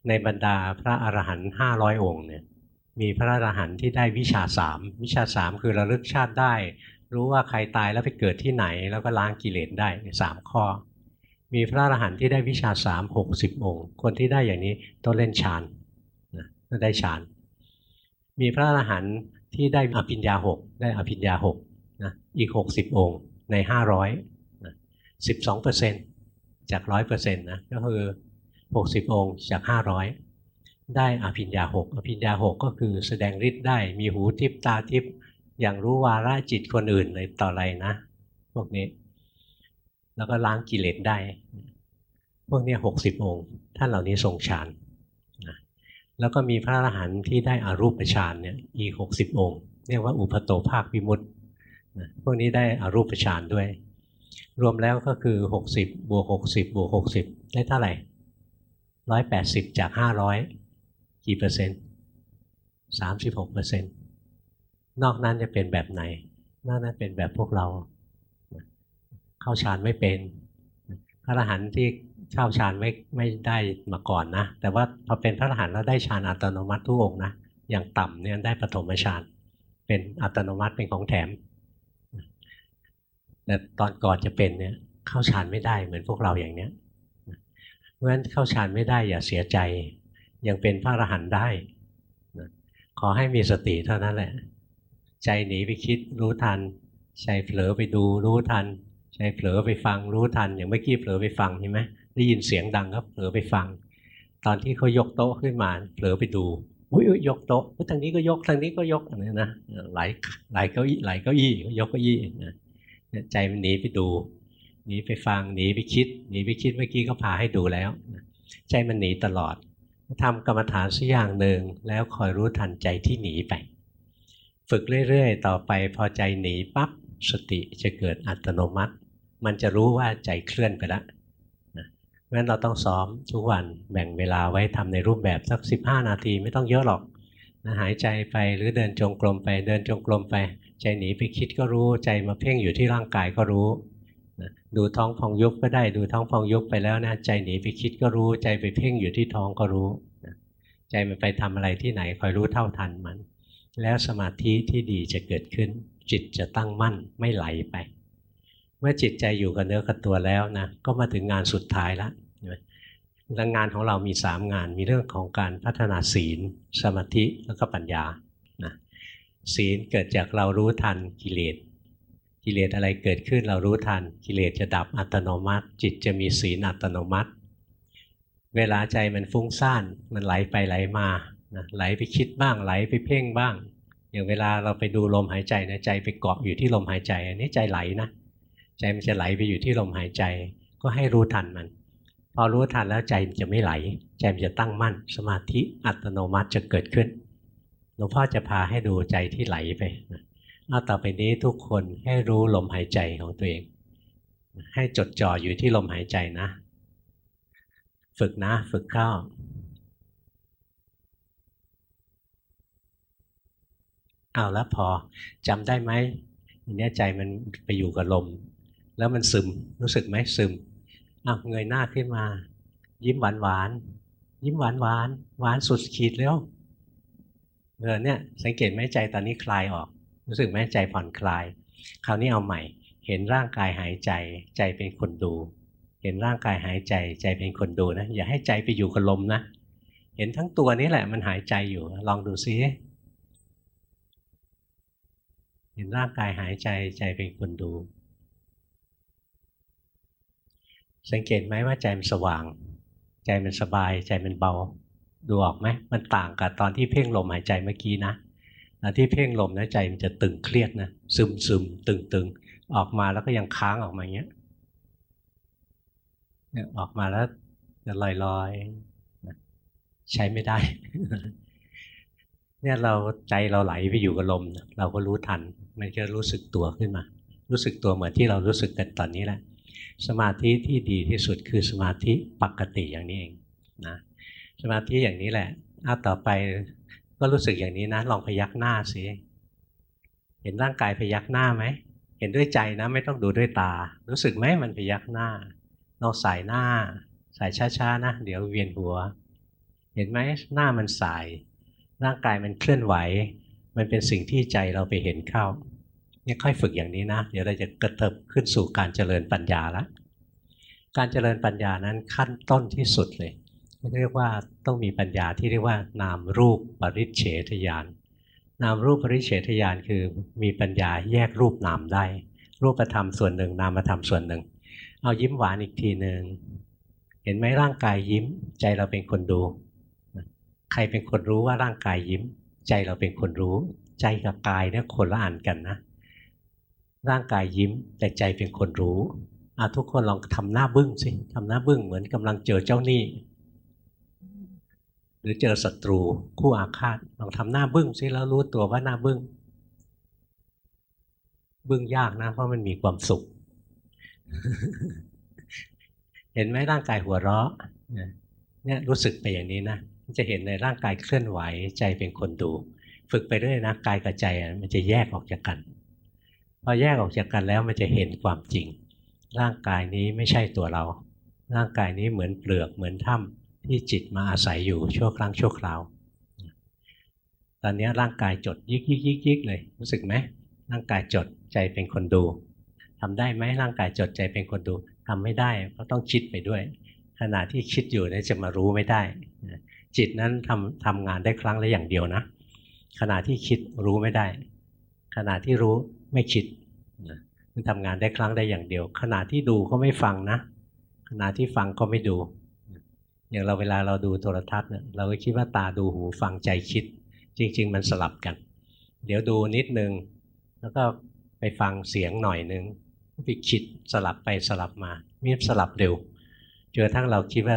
ในบรรดาพระอรหันต์ห้าร้อยองค์เนี่ยมีพระอรหันต์ที่ได้วิชาสามวิชาสามคือระลึกชาติได้ รู้ว่าใครตายแล้วไปเกิดที่ไหน แล้วก็ล้างกิเลสได้สามข้อ มีพระอรหันต์ที่ได้วิชาสามหกสิบองค์ คนที่ได้อย่างนี้ต้องเล่นฌานก็ได้ฌาน มีพระอรหันต์ที่ได้อภิญญาหกได้อภิญญาหกนะอีกหกสิบองค์ในห้าร้อยสิบสองเปอร์เซ็นต์จากร้อยเปอร์เซ็นต์นะก็คือหกสิบองค์จากห้าร้อยได้อภิญญาหกอภิญญาหกก็คือแสดงฤทธิ์ได้มีหูทิพตาทิพอย่างรู้วาระจิตคนอื่นเลยต่ออะไรนะ พวกนี้ แล้วก็ล้างกิเลสได้ พวกนี้หกสิบองค์ ท่านเหล่านี้ทรงฌานแล้วก็มีพระอรหันต์ที่ได้อารูปฌานเนี่ยอีกหกสิบองค์ เรียกว่าอุปโตภาควิมุตต์พวกนี้ได้อารูปฌานด้วย รวมแล้วก็คือหกสิบบวกหกสิบบวกหกสิบได้เท่าไหร่ร้อยแปดสิบจากห้าร้อยกี่เปอร์เซ็นต์สามสิบหกเปอร์เซ็นต์นอกนั้นจะเป็นแบบไหน นอกนั้นเป็นแบบพวกเรา เข้าฌานไม่เป็น พระอรหันต์ที่เข้าฌานไม่ไม่ได้มาก่อนนะ แต่ว่าพอเป็นพระอรหันต์แล้วได้ฌานอัตโนมัติทุกองนะอย่างต่ำเนี่ยได้ปฐมฌานเป็นอัตโนมัติเป็นของแถม แต่ตอนก่อนจะเป็นเนี่ยเข้าฌานไม่ได้เหมือนพวกเราอย่างเนี้ยเพราะฉะนั้นเข้าฌานไม่ได้อย่าเสียใจ ยังเป็นพระอรหันต์ได้ขอให้มีสติเท่านั้นแหละ ใจหนีไปคิดรู้ทัน ใจเผลอไปดูรู้ทัน ใจเผลอไปฟังรู้ทันอย่างเมื่อกี้เผลอไปฟังใช่ไหมได้ยินเสียงดังก็เผลอไปฟัง ตอนที่เขายกโต๊ะขึ้นมาเผลอไปดูอุ้ยยกโต๊ะทางนี้ก็ยกทางนี้ก็ยกอะนะหลายหลายเก้าอี้หลายเก้าอี้ยกเก้าอี้นะใจมันหนีไปดูหนีไปฟังหนีไปคิดหนีไปคิดเมื่อกี้ก็พาให้ดูแล้ว ใจมันหนีตลอดทำกรรมฐานสักอย่างหนึ่งแล้วคอยรู้ทันใจที่หนีไป ฝึกเรื่อยๆ ต่อไปพอใจหนีปั๊บสติจะเกิดอัตโนมัติ มันจะรู้ว่าใจเคลื่อนไปแล้วเพราะฉะนั้นเราต้องซ้อมทุกวันแบ่งเวลาไว้ทำในรูปแบบสัก 15 นาทีไม่ต้องเยอะหรอกนะหายใจไปหรือเดินจงกรมไปเดินจงกรมไป ใจหนีไปคิดก็รู้ใจมาเพ่งอยู่ที่ร่างกายก็รู้นะดูท้องพองยุบก็ได้ดูท้องพองยุบไปแล้วนะใจหนีไปคิดก็รู้ใจไปเพ่งอยู่ที่ท้องก็รู้นะใจมันไปทำอะไรที่ไหนคอยรู้เท่าทันมัน แล้วสมาธิที่ดีจะเกิดขึ้น จิตจะตั้งมั่นไม่ไหลไป เมื่อจิตใจอยู่กับเนื้อกับตัวแล้วนะก็มาถึงงานสุดท้ายแล้วแล้วงานของเรามี3งานมีเรื่องของการพัฒนาศีล สมาธิแล้วก็ปัญญานะศีลเกิดจากเรารู้ทันกิเลสกิเลสอะไรเกิดขึ้นเรารู้ทันกิเลสจะดับอัตโนมัติ จิตจะมีศีลอัตโนมัติ เวลาใจมันฟุ้งซ่านมันไหลไปไหลมานะไหลไปคิดบ้างไหลไปเพ่งบ้าง อย่างเวลาเราไปดูลมหายใจนะใจไปเกาะอยู่ที่ลมหายใจ อันนี้ใจไหลนะ ใจมันจะไหลไปอยู่ที่ลมหายใจ ก็ให้รู้ทันมัน พอรู้ทันแล้วใจมันจะไม่ไหล ใจมันจะตั้งมั่น สมาธิอัตโนมัติจะเกิดขึ้นหลวงพ่อจะพาให้ดูใจที่ไหลไปเอาต่อไปนี้ทุกคนให้รู้ลมหายใจของตัวเอง ให้จดจ่ออยู่ที่ลมหายใจนะ ฝึกนะ ฝึกเข้าเอาแล้วพอจำได้ไหมอันนี้ใจมันไปอยู่กับลม แล้วมันซึมรู้สึกไหมซึมอะเงยหน้าขึ้นมา ยิ้มหวานหวานยิ้มหวานหวานหวานสุดขีดแล้วเออเนี่ย สังเกตไหมใจตอนนี้คลายออก รู้สึกไหมใจผ่อนคลาย คราวนี้เอาใหม่ เห็นร่างกายหายใจ ใจเป็นคนดู เห็นร่างกายหายใจ ใจเป็นคนดูนะอย่าให้ใจไปอยู่กับลมนะเห็นทั้งตัวนี้แหละ มันหายใจอยู่ ลองดูซิเห็นร่างกายหายใจใจเป็นคนดู สังเกตไหมว่าใจมันสว่าง ใจมันสบาย ใจมันเบา ดูออกไหมมันต่างกับตอนที่เพ่งลมหายใจเมื่อกี้นะตอนที่เพ่งลมนะใจมันจะตึงเครียดนะซึมซึมตึงตึงออกมาแล้วก็ยังค้างออกมาอย่างเงี้ยเนี่ยออกมาแล้วจะลอยลอยใช้ไม่ได้ เนี่ยเราใจเราไหลไปอยู่กับลม เราก็รู้ทัน มันก็รู้สึกตัวขึ้นมา รู้สึกตัวเหมือนที่เรารู้สึกกันตอนนี้แหละ สมาธิที่ดีที่สุดคือสมาธิปกติอย่างนี้เองนะสมาธิอย่างนี้แหละอ้าต่อไปก็รู้สึกอย่างนี้นะลองพยักหน้าสิเห็นร่างกายพยักหน้าไหมเห็นด้วยใจนะไม่ต้องดูด้วยตา รู้สึกไหมมันพยักหน้าเราสายหน้า สายช้าๆนะเดี๋ยวเวียนหัว เห็นไหมหน้ามันสาย ร่างกายมันเคลื่อนไหว มันเป็นสิ่งที่ใจเราไปเห็นเข้า เนี่ยค่อยฝึกอย่างนี้นะเดี๋ยวเราจะกระเถิบขึ้นสู่การเจริญปัญญาละการเจริญปัญญานั้นขั้นต้นที่สุดเลยเรียกว่าต้องมีปัญญาที่เรียกว่านามรูปปริเฉทญาณนามรูปปริเฉทญาณคือมีปัญญาแยกรูปนามได้ รูปธรรมส่วนหนึ่ง นามธรรมส่วนหนึ่ง เอายิ้มหวานอีกทีหนึ่งเห็นไหมร่างกายยิ้ม ใจเราเป็นคนดู ใครเป็นคนรู้ว่าร่างกายยิ้ม ใจเราเป็นคนรู้ ใจกับกายเนี่ยคนละอ่านกันนะ ร่างกายยิ้มแต่ใจเป็นคนรู้อาทุกคนลองทำหน้าบึ้งสิทำหน้าบึ้งเหมือนกำลังเจอเจ้าหนี้ หรือเจอศัตรูคู่อาฆาตลองทำหน้าบึ้งซิแล้วรู้ตัวว่าหน้าบึ้งบึ้งยากนะ เพราะมันมีความสุข เห็นไหมร่างกายหัวเราะเนี่ยรู้สึกไปอย่างนี้นะจะเห็นในร่างกายเคลื่อนไหวใจเป็นคนดู ฝึกไปเรื่อยนะกายกับใจมันจะแยกออกจากกัน พอแยกออกจากกันแล้วมันจะเห็นความจริง ร่างกายนี้ไม่ใช่ตัวเรา ร่างกายนี้เหมือนเปลือกเหมือนถ้ำที่จิตมาอาศัยอยู่ชั่วครั้งชั่วคราว ตอนนี้ร่างกายจดยิกยิกยิกยิกเลย รู้สึกไหมร่างกายจดใจเป็นคนดูทำได้ไหมร่างกายจดใจเป็นคนดูทำไม่ได้เพราะต้องคิดไปด้วย ขณะที่คิดอยู่นี่จะมารู้ไม่ได้ จิตนั้นทำทำงานได้ครั้งละอย่างเดียวนะขณะที่คิดรู้ไม่ได้ ขณะที่รู้ ไม่คิดมันทำงานได้ครั้งได้อย่างเดียว ขณะที่ดูก็ไม่ฟังนะ ขณะที่ฟังก็ไม่ดู อย่างเราเวลาเราดูโทรทัศน์เนี่ยเราก็คิดว่าตาดูหูฟังใจคิด จริง ๆ มันสลับกัน เดี๋ยวดูนิดนึง แล้วก็ไปฟังเสียงหน่อยนึงไปคิดสลับไปสลับมามีสลับเร็วจนทั้งเราคิดว่า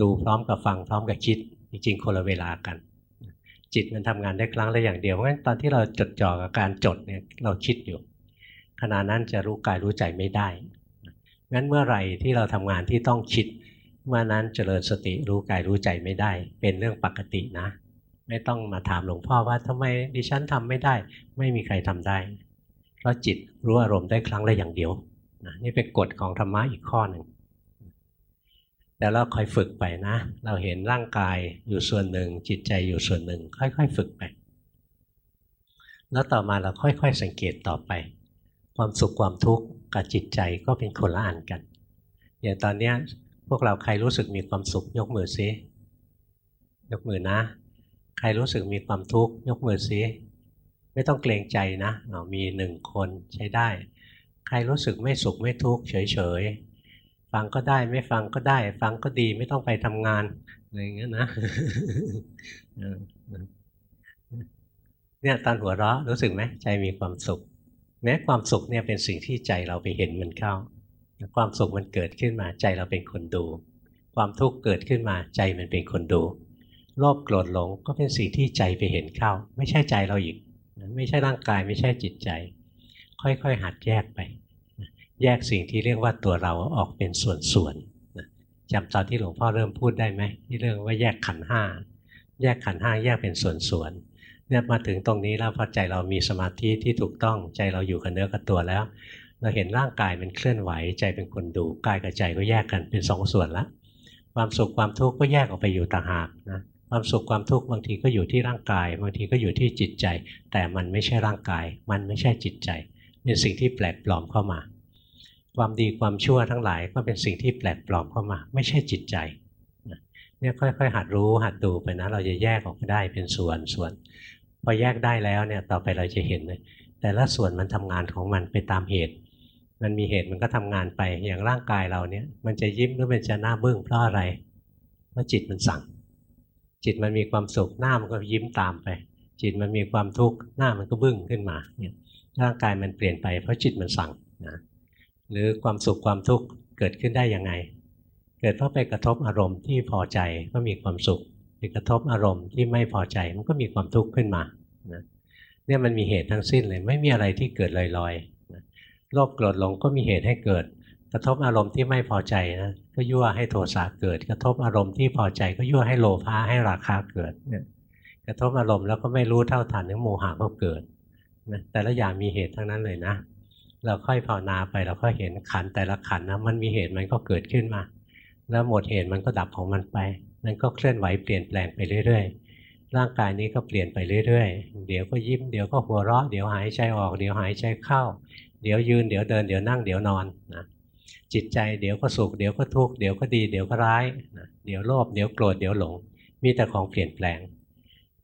ดูพร้อมกับฟังพร้อมกับคิด จริงๆ คนละเวลากัน จิตมันทำงานได้ครั้งละอย่างเดียวเพราะฉะนั้นตอนที่เราจดจ่อกับการจดเนี่ยเราคิดอยู่ขณะนั้นจะรู้กายรู้ใจไม่ได้งั้นเมื่อไหร่ที่เราทำงานที่ต้องคิด เมื่อนั้นเจริญสติรู้กายรู้ใจไม่ได้ เป็นเรื่องปกตินะ ไม่ต้องมาถามหลวงพ่อว่าทำไมดิฉันทำไม่ได้ ไม่มีใครทำได้ เพราะจิตรู้อารมณ์ได้ครั้งละอย่างเดียวนะนี่เป็นกฎของธรรมะอีกข้อหนึ่ง แต่เราคอยฝึกไปนะ เราเห็นร่างกายอยู่ส่วนหนึ่ง จิตใจอยู่ส่วนหนึ่ง ค่อย ๆ ฝึกไป แล้วต่อมาเราค่อย ๆ สังเกตต่อไป ความสุขความทุกข์กับจิตใจก็เป็นคนละอันกัน อย่างตอนนี้พวกเราใครรู้สึกมีความสุขยกมือซิยกมือนะ ใครรู้สึกมีความทุกข์ยกมือซิไม่ต้องเกรงใจนะมีหนึ่งคนใช้ได้ ใครรู้สึกไม่สุขไม่ทุกข์เฉยๆ ฟังก็ได้ไม่ฟังก็ได้ ฟังก็ดีไม่ต้องไปทำงานอะไรอย่างเงี้ยนะเนี่ยตอนหัวเราะรู้สึกไหมใจมีความสุข แม้ความสุขเนี่ยเป็นสิ่งที่ใจเราไปเห็นมันเข้า ความสุขมันเกิดขึ้นมาใจเราเป็นคนดู ความทุกข์เกิดขึ้นมาใจมันเป็นคนดูโลภโกรธหลงก็เป็นสิ่งที่ใจไปเห็นเข้า ไม่ใช่ใจเราอีก ไม่ใช่ร่างกายไม่ใช่จิตใจ ค่อยๆหัดแยกไป แยกสิ่งที่เรียกว่าตัวเราออกเป็นส่วนๆจำตอนที่หลวงพ่อเริ่มพูดได้ไหมที่เรื่องว่าแยกขันห้าแยกขันห้าแยกเป็นส่วนๆเนี่ยมาถึงตรงนี้แล้วพอใจเรามีสมาธิที่ถูกต้องใจเราอยู่กับเนื้อกับตัวแล้ว เราเห็นร่างกายมันเคลื่อนไหวใจเป็นคนดูกายกับใจก็แยกกันเป็นสองส่วนละความสุขความทุกข์ก็แยกออกไปอยู่ต่างหากนะความสุขความทุกข์บางทีก็อยู่ที่ร่างกายบางทีก็อยู่ที่จิตใจ แต่มันไม่ใช่ร่างกาย มันไม่ใช่จิตใจ เป็นสิ่งที่แปลกปลอมเข้ามา ความดีความชั่วทั้งหลายก็เป็นสิ่งที่แปลกปลอมเข้ามา ไม่ใช่จิตใจเนี่ยค่อยๆ หัดรู้หัดดูไปนะเราจะแยกออกได้เป็นส่วนส่วนพอแยกได้แล้วเนี่ยต่อไปเราจะเห็นเลยแต่ละส่วนมันทำงานของมันไปตามเหตุ มันมีเหตุมันก็ทำงานไปอย่างร่างกายเราเนี่ย มันจะยิ้มหรือมันจะหน้าบึ้งเพราะอะไรเพราะจิตมันสั่ง จิตมันมีความสุขหน้ามันก็ยิ้มตามไป จิตมันมีความทุกข์หน้ามันก็บึ้งขึ้นมาเนี่ยร่างกายมันเปลี่ยนไปเพราะจิตมันสั่งนะ หรือความสุขความทุกข์เกิดขึ้นได้ยังไง เกิดเพราะไปกระทบอารมณ์ที่พอใจก็มีความสุขไปกระทบอารมณ์ที่ไม่พอใจมันก็มีความทุกข์ขึ้นมานะเนี่ยมันมีเหตุทั้งสิ้นเลย ไม่มีอะไรที่เกิดลอยๆโลภโกรธหลงก็มีเหตุให้เกิด กระทบอารมณ์ที่ไม่พอใจนะก็ยั่วให้โทสะเกิด กระทบอารมณ์ที่พอใจก็ยั่วให้โลภะให้ราคะเกิดเนี่ยกระทบอารมณ์แล้วก็ไม่รู้เท่าทันนึกโมหะก็เกิดนะแต่ละอย่างมีเหตุทั้งนั้นเลยนะ เราค่อยภาวนาไปเราก็เห็นขันแต่ละขันนะมันมีเหตุมันก็เกิดขึ้นมา แล้วหมดเหตุมันก็ดับของมันไป มันก็เคลื่อนไหวเปลี่ยนแปลงไปเรื่อยๆ ร่างกายนี้ก็เปลี่ยนไปเรื่อยๆ เดี๋ยวก็ยิ้มเดี๋ยวก็หัวเราะเดี๋ยวหายใจออกเดี๋ยวหายใจเข้า เดี๋ยวยืนเดี๋ยวเดินเดี๋ยวนั่งเดี๋ยวนอนนะจิตใจเดี๋ยวก็สุขเดี๋ยวก็ทุกข์เดี๋ยวก็ดีเดี๋ยวก็ร้ายนะเดี๋ยวโลภเดี๋ยวโกรธเดี๋ยวหลง มีแต่ของเปลี่ยนแปลง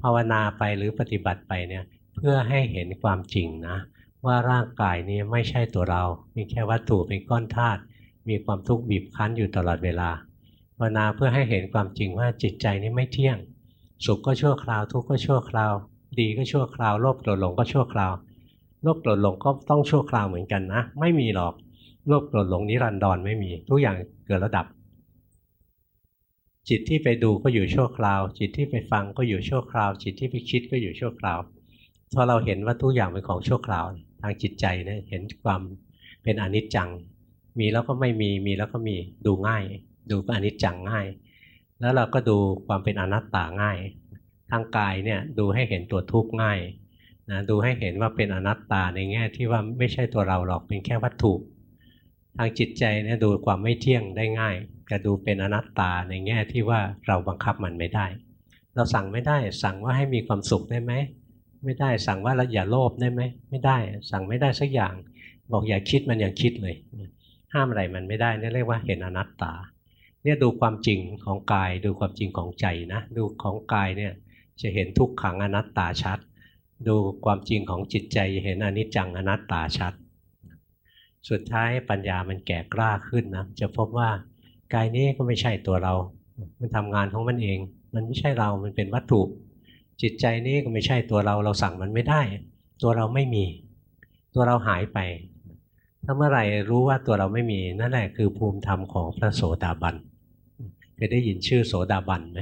ภาวนาไปหรือปฏิบัติไปเนี่ยเพื่อให้เห็นความจริงนะ ว่าร่างกายนี้ไม่ใช่ตัวเรา มีแค่วัตถุเป็นก้อนธาตุ มีความทุกข์บีบคั้นอยู่ตลอดเวลาภาวนาเพื่อให้เห็นความจริงว่าจิตใจนี้ไม่เที่ยง สุขก็ชั่วคราว ทุกข์ก็ชั่วคราว ดีก็ชั่วคราว โลภโกรธหลงก็ชั่วคราว โลภโกรธหลงก็ต้องชั่วคราวเหมือนกันนะ ไม่มีหรอก โลภโกรธหลงนิรันดรไม่มี ทุกอย่างเกิดระดับ จิตที่ไปดูก็อยู่ชั่วคราว จิตที่ไปฟังก็อยู่ชั่วคราว จิตที่ไปคิดก็อยู่ชั่วคราว พอเราเห็นว่าทุกอย่างเป็นของชั่วคราว ทางจิตใจเนี่ยเห็นความเป็นอนิจจัง มีแล้วก็ไม่มีมีแล้วก็มีดูง่าย ดูก็อนิจจังง่าย แล้วเราก็ดูความเป็นอนัตตาง่าย ทางกายเนี่ยดูให้เห็นตัวทุกข์ง่ายนะดูให้เห็นว่าเป็นอนัตตาในแง่ที่ว่าไม่ใช่ตัวเราหรอกเป็นแค่วัตถุ ทางจิตใจเนี่ยดูความไม่เที่ยงได้ง่ายก็ดูเป็นอนัตตาในแง่ที่ว่าเราบังคับมันไม่ได้ เราสั่งไม่ได้ สั่งว่าให้มีความสุขได้ไหม ไม่ได้สั่งว่าเราอย่าโลภได้ไหมไม่ได้ สั่งไม่ได้สักอย่าง บอกอย่าคิดมันยังคิดเลย ห้ามอะไรมันไม่ได้นี่เรียกว่าเห็นอนัตตา เนี่ยดูความจริงของกาย ดูความจริงของใจนะ ดูของกายเนี่ยจะเห็นทุกขังอนัตตาชัด ดูความจริงของจิตใจจะเห็นอนิจจังอนัตตาชัด สุดท้ายปัญญามันแก่กล้าขึ้นนะจะพบว่ากายนี้ก็ไม่ใช่ตัวเรา มันทำงานของมันเอง มันไม่ใช่เรา มันเป็นวัตถุ จิตใจนี้ก็ไม่ใช่ตัวเราเราสั่งมันไม่ได้ ตัวเราไม่มี ตัวเราหายไป ถ้าเมื่อไหร่รู้ว่าตัวเราไม่มี นั่นแหละคือภูมิธรรมของพระโสดาบันเคยได้ยินชื่อโสดาบันไหม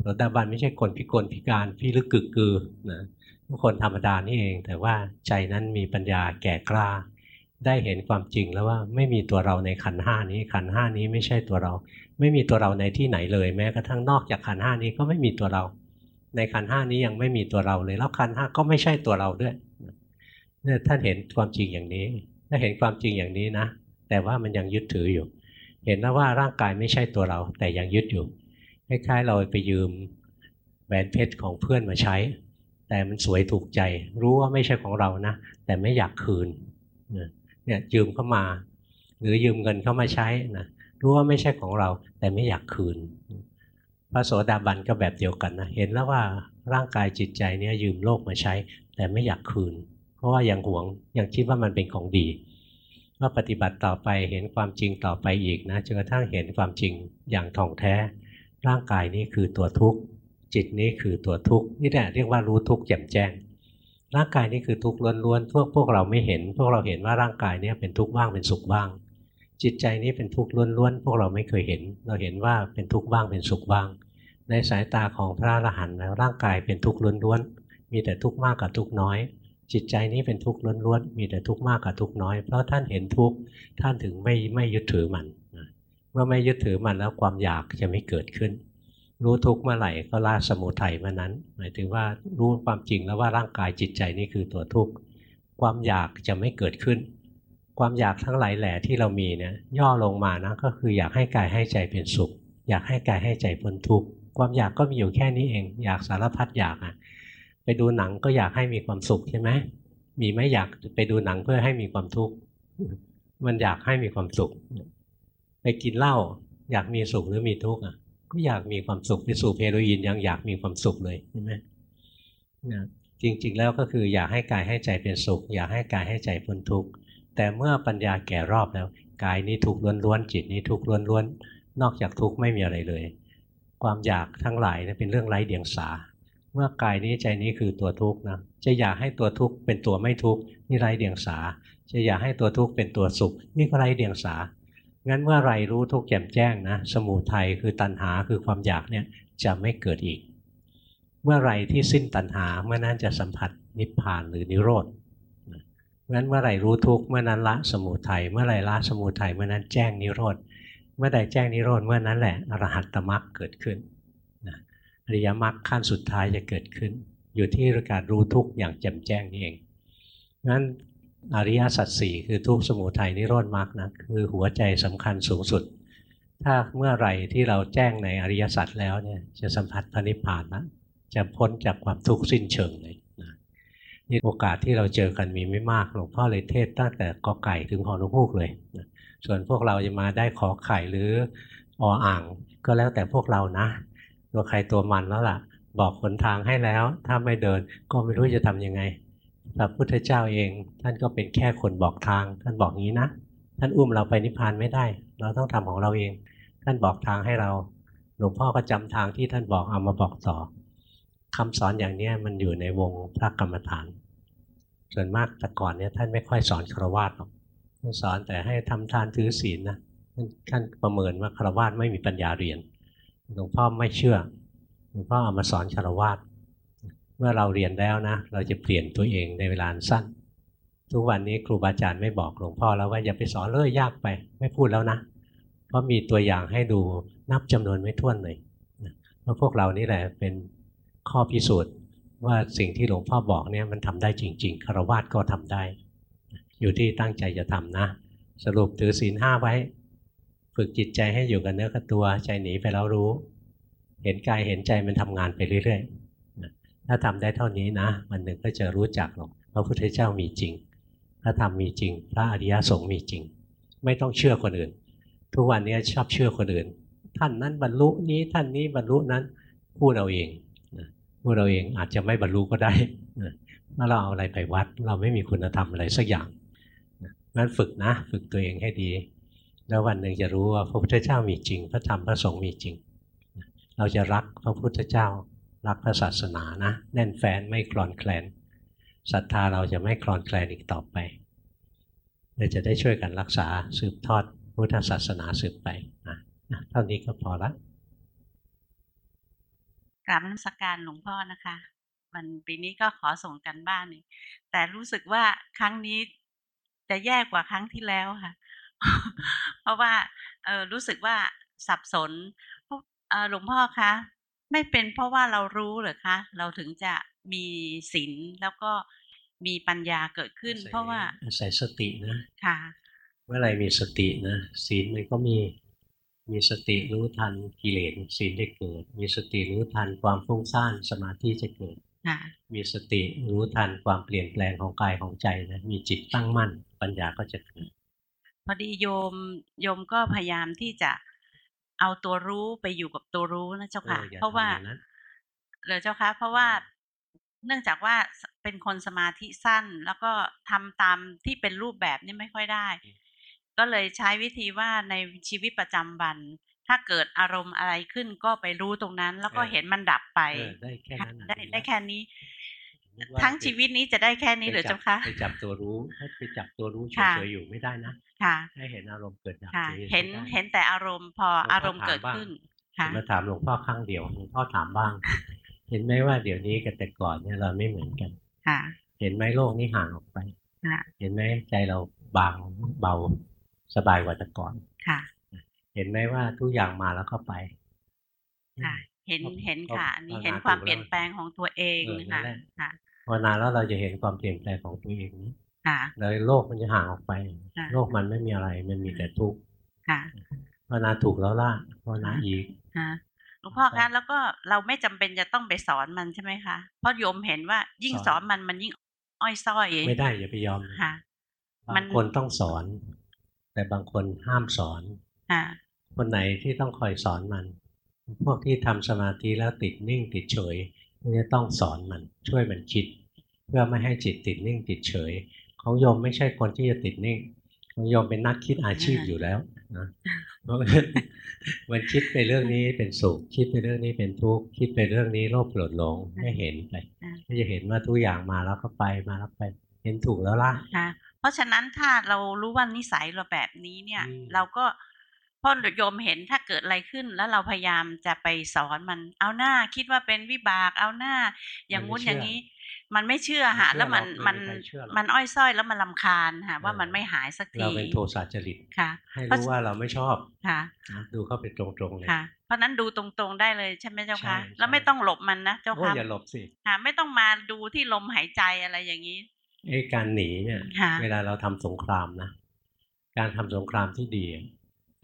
โสดาบันไม่ใช่คนพิกลพิการพิลึกกึกกือนะทุกคนธรรมดานี่เอง แต่ว่าใจนั้นมีปัญญาแก่กล้า ได้เห็นความจริงแล้วว่าไม่มีตัวเราในขันห้านี้ขันห้านี้ไม่ใช่ตัวเรา ไม่มีตัวเราในที่ไหนเลย แม้กระทั่งนอกจากขันห้านี้ก็ไม่มีตัวเรา ในขันห้านี้ยังไม่มีตัวเราเลย แล้วขันห้าก็ไม่ใช่ตัวเราด้วยเนี่ยท่านเห็นความจริงอย่างนี้ ถ้าเห็นความจริงอย่างนี้นะ แต่ว่ามันยังยึดถืออยู่ เห็นแล้วว่าร่างกายไม่ใช่ตัวเรา แต่ยังยึดอยู่คล้ายๆเราไปยืมแหวนเพชรของเพื่อนมาใช้ แต่มันสวยถูกใจ รู้ว่าไม่ใช่ของเรานะ แต่ไม่อยากคืนเนี่ยยืมเข้ามา หรือยืมเงินเข้ามาใช้นะรู้ว่าไม่ใช่ของเรา แต่ไม่อยากคืน ระโสดาบันก็แบบเดียวกันนะเห็นแล้วว่าร่างกายจิตใจเนี่ยยืมโลกมาใช้ แต่ไม่อยากคืน เพราะว่ายังหวงยังคิดว่ามันเป็นของดีก็ปฏิบัติต่อไปเห็นความจริงต่อไปอีกนะจนกระทั่งเห็นความจริงอย่างท่องแท้ ร่างกายนี้คือตัวทุกข์จิตนี้คือตัวทุกข์นี่แหละเรียกว่ารู้ทุกข์แจ่มแจ้ง ร่างกายนี้คือทุกข์ล้วนๆพวกพวกเราไม่เห็น พวกเราเห็นว่าร่างกายนี้เป็นทุกข์บ้างเป็นสุขบ้าง จิตใจนี้เป็นทุกข์ล้วนๆพวกเราไม่เคยเห็น เราเห็นว่าเป็นทุกข์บ้างเป็นสุขบ้าง ในสายตาของพระอรหันต์แล้วร่างกายเป็นทุกข์ล้วนๆมีแต่ทุกข์มากกับทุกข์น้อย จิตใจนี้เป็นทุกข์ล้วนๆมีแต่ทุกข์มากกับทุกข์น้อย เพราะท่านเห็นทุกข์ท่านถึงไม่ไม่ยึดถือมันเมื่อไม่ยึดถือมันแล้วความอยากจะไม่เกิดขึ้น รู้ทุกข์เมื่อไหร่ก็ละสมุทัยเมื่อนั้น หมายถึงว่ารู้ความจริงแล้วว่าร่างกายจิตใจนี่คือตัวทุกข์ความอยากจะไม่เกิดขึ้น ความอยากทั้งหลายแหล่ที่เรามีเนี่ยย่อลงมานะก็คืออยากให้กายให้ใจเป็นสุข อยากให้กายให้ใจพ้นทุกข์ ความอยากก็มีอยู่แค่นี้เอง อยากสารพัดอยากอะ ไปดูหนังก็อยากให้มีความสุขใช่ไหมมีไหมอยากไปดูหนังเพื่อให้มีความทุกข์มันอยากให้มีความสุข ไปกินเหล้าอยากมีสุขหรือมีทุกข์อะ ก็อยากมีความสุขไปสูบเฮโรอีนยังอยากมีความสุขเลยใช่ไหมจริงๆแล้วก็คืออยากให้กายให้ใจเป็นสุข อยากให้กายให้ใจพ้นทุกข์แต่เมื่อปัญญาแก่รอบแล้ว กายนี้ทุกข์ล้วนๆจิตนี้ทุกข์ล้วนๆนอกจากทุกข์ไม่มีอะไรเลย ความอยากทั้งหลายเป็นเรื่องไร้เดียงสา เมื่อกายนี้ใจนี้คือตัวทุกข์นะจะอยากให้ตัวทุกข์เป็นตัวไม่ทุกข์นี่ไร้เดียงสา จะอยากให้ตัวทุกข์เป็นตัวสุข นี่ก็ไร้เดียงสางั้นเมื่อไรรู้ทุกข์แจ่มแจ้งนะสมุทัยคือตัณหาคือความอยากเนี่ยจะไม่เกิดอีก เมื่อไรที่สิ้นตัณหาเมื่อนั้นจะสัมผัสนิพพานหรือนิโรธงั้นเมื่อไรรู้ทุกข์เมื่อนั้นละสมุทัยเมื่อไรละสมุทัยเมื่อนั้นแจ้งนิโรธ เมื่อใดแจ้งนิโรธเมื่อนั้นแหละอรหัตตมรรคเกิดขึ้นนะอริยมรรคขั้นสุดท้ายจะเกิดขึ้น อยู่ที่การรู้ทุกข์อย่างแจ่มแจ้งนี่เองงั้นอริยสัจสี่คือทุกขสมุทัยนิโรธมรรคนะคือหัวใจสำคัญสูงสุด ถ้าเมื่อไหร่ที่เราแจ้งในอริยสัจแล้วเนี่ยจะสัมผัสพระนิพพานนะจะพ้นจากความทุกข์สิ้นเชิงเลยนี่โอกาสที่เราเจอกันมีไม่มากหลวงพ่อเลยเทศตั้งแต่กอไก่ถึงหอนุฮูกเลย ส่วนพวกเราจะมาได้ขอไข่หรือออ่าง ก็แล้วแต่พวกเรานะ ตัวใครตัวมันแล้วล่ะ บอกหนทางให้แล้ว ถ้าไม่เดินก็ไม่รู้จะทํำยังไงพระพุทธเจ้าเอง ท่านก็เป็นแค่คนบอกทาง ท่านบอกงี้นะ ท่านอุ้มเราไปนิพพานไม่ได้ เราต้องทำของเราเอง ท่านบอกทางให้เรา หลวงพ่อก็จำทางที่ท่านบอกเอามาบอกต่อคำสอนอย่างนี้มันอยู่ในวงพระกรรมฐาน ส่วนมากแต่ก่อนเนี่ยท่านไม่ค่อยสอนครวาสหรอก สอนแต่ให้ทำทานถือศีลนะท่านประเมินว่าครวาสไม่มีปัญญาเรียนหลวงพ่อไม่เชื่อหลวงพ่อเอามาสอนครวาสเมื่อเราเรียนแล้วนะ เราจะเปลี่ยนตัวเองในเวลาสั้น ทุกวันนี้ครูบาอาจารย์ไม่บอกหลวงพ่อแล้วว่าอย่าไปสอนเลยยากไปไม่พูดแล้วนะเพราะมีตัวอย่างให้ดูนับจำนวนไม่ถ้วนเลยเพราพวกเรานี่แหละเป็นข้อพิสูจน์ว่าสิ่งที่หลวงพ่อบอกเนี่ยมันทำได้จริง ๆคารวะก็ทำได้ อยู่ที่ตั้งใจจะทำนะ สรุปถือศีลห้าไว้ ฝึกจิตใจให้อยู่กับเนื้อกับตัวใจหนีไปแล้วรู้ เห็นกายเห็นใจมันทำงานไปเรื่อยๆถ้าทำได้เท่านี้นะวันหนึ่งก็จะรู้จักหรอกพระพุทธเจ้ามีจริง พระธรรมมีจริง พระอริยสงฆ์มีจริง ไม่ต้องเชื่อคนอื่น ทุกวันนี้ชอบเชื่อคนอื่น ท่านนั้นบรรลุนี้ท่านนี้บรรลุนั้นพูดเอาเองวกเราเองอาจจะไม่บรรลุก็ได้เมื่อเราเอาอะไรไปวัด เราไม่มีคุณธรรมอะไรสักอย่าง นั้นฝึกนะ ฝึกตัวเองให้ดี แล้ววันหนึ่งจะรู้ว่าพระพุทธเจ้ามีจริง พระธรรมพระสงฆ์มีจริง เราจะรักพระพุทธเจ้า รักพระศาสนานะ แน่นแฟ้นไม่คลอนแคลนศรัทธาเราจะไม่คลอนแคลนอีกต่อไปเราจะได้ช่วยกันรักษาสืบทอดพุทธศาสนาสืบไปนะเท่านี้ก็พอละกราบนมัสการหลวงพ่อนะคะมันปีนี้ก็ขอส่งกันบ้านนี่แต่รู้สึกว่าครั้งนี้ จะแย่กว่าครั้งที่แล้วค่ะ เพราะว่าเออรู้สึกว่าสับสนหลวงพ่อคะ ไม่เป็นเพราะว่าเรารู้หรือคะ เราถึงจะมีศีลแล้วก็มีปัญญาเกิดขึ้น เพราะว่าใส่สตินะค่ะเมื่อไรมีสตินะศีลมันก็มีมีสติรู้ทันกิเลสศีลได้เกิด มีสติรู้ทันความฟุ้งซ่านสมาธิจะเกิด มีสติรู้ทันความเปลี่ยนแปลงของกายของใจนะมีจิตตั้งมั่น ปัญญาก็จะเกิดพอดีโยมโยมก็พยายามที่จะเอาตัวรู้ไปอยู่กับตัวรู้นะเจ้าค่ะ เพราะว่าเลยเจ้าค่ะเพราะว่าเนื่องจากว่าเป็นคนสมาธิสั้น แล้วก็ทำตามที่เป็นรูปแบบนี่ไม่ค่อยได้ ก็เลยใช้วิธีว่าในชีวิตประจำวัน ถ้าเกิดอารมณ์อะไรขึ้นก็ไปรู้ตรงนั้น แล้วก็เห็นมันดับไปได้แค่นั้นได้ได้แค่นี้ ทั้งชีวิตนี้จะได้แค่นี้หรือเจ้าคะไปจับตัวรู้ให้ไปจับตัวรู้เฉยๆอยู่ไม่ได้นะให้เห็นอารมณ์เกิดดับเห็นเห็นแต่อารมณ์พออารมณ์เกิดขึ้นมาถามหลวงพ่อข้างเดียวหลวงพ่อถามบ้าง เห็นไหมว่าเดี๋ยวนี้กับแต่ก่อนเนี่ยเราไม่เหมือนกันเห็นไหมโลกนี้ห่างออกไปเห็นไหมใจเราบางเบาสบายกว่าแต่ก่อนค่ะ เห็นไหมว่าทุกอย่างมาแล้วก็ไปค่ะเห็นเห็นค่ะนี่เห็นความเปลี่ยนแปลงของตัวเองค่ะค่ะพอนานแล้วเราจะเห็นความเปลี่ยนแปลงของตัวเองนี้ค่ะเลยโลกมันจะห่างออกไป โลกมันไม่มีอะไร มันมีแต่ทุกข์ค่ะพอนาถูกแล้วล่ะพอนาอีกค่ะลวงพ่อคะแล้วก็เราไม่จำเป็นจะต้องไปสอนมันใช่ไหมคะเพราะโยมเห็นว่ายิ่งสอนมันมันยิ่งอ้อยส้อยไม่ได้อย่าไปยอมค่ะบางคนต้องสอน แต่บางคนห้ามสอน ค่ะคนไหนที่ต้องคอยสอนมัน พวกที่ทำสมาธิแล้วติดนิ่งติดเฉยพวกนี้ต้องสอนมันช่วยมันคิด เพื่อไม่ให้จิตติดนิ่งติดเฉย ของโยมไม่ใช่คนที่จะติดนิ่งของโยมเป็นนักคิดอาชีพอยู่แล้วนะเพราะมันมันคิดไปเรื่องนี้เป็นสุขคิดไปเรื่องนี้เป็นทุกข์คิดไปเรื่องนี้โลภโกรธหลงไม่เห็นไปก็จะเห็นว่าทุกอย่างมาแล้วก็ไปมาแล้วไปเห็นถูกแล้วล่ะค่ะเพราะฉะนั้นถ้าเรารู้ว่านิสัยเราแบบนี้เนี่ยอืมเราก็ พอโยมเห็นถ้าเกิดอะไรขึ้น แล้วเราพยายามจะไปสอนมันเอาหน้าคิดว่าเป็นวิบากเอาหน้า อย่างงู้นอย่างนี้ มันไม่เชื่อฮะไม่เชื่อแล้วมันหรอกมันไม่มีใครเชื่อหรอกมันอ้อยส้อยแล้วมันลำคาญฮะว่าเออมันไม่หายสักทีเราเป็นโทสะจริตค่ะ ให้เพราะรู้ว่าเราไม่ชอบค่ะนะดูเข้าไปตรงๆเลยค่ะ เพราะฉะนั้นดูตรงๆได้เลยใช่ไหมเจ้าใช่คะใช่แล้วไม่ต้องหลบมันนะเจ้าโอ้ค่ะอย่าหลบสิค่ะไม่ต้องมาดูที่ลมหายใจอะไรอย่างนี้ไอ้การหนีเนี่ยค่ะเวลาเราทำสงครามนะการทำสงครามที่ดี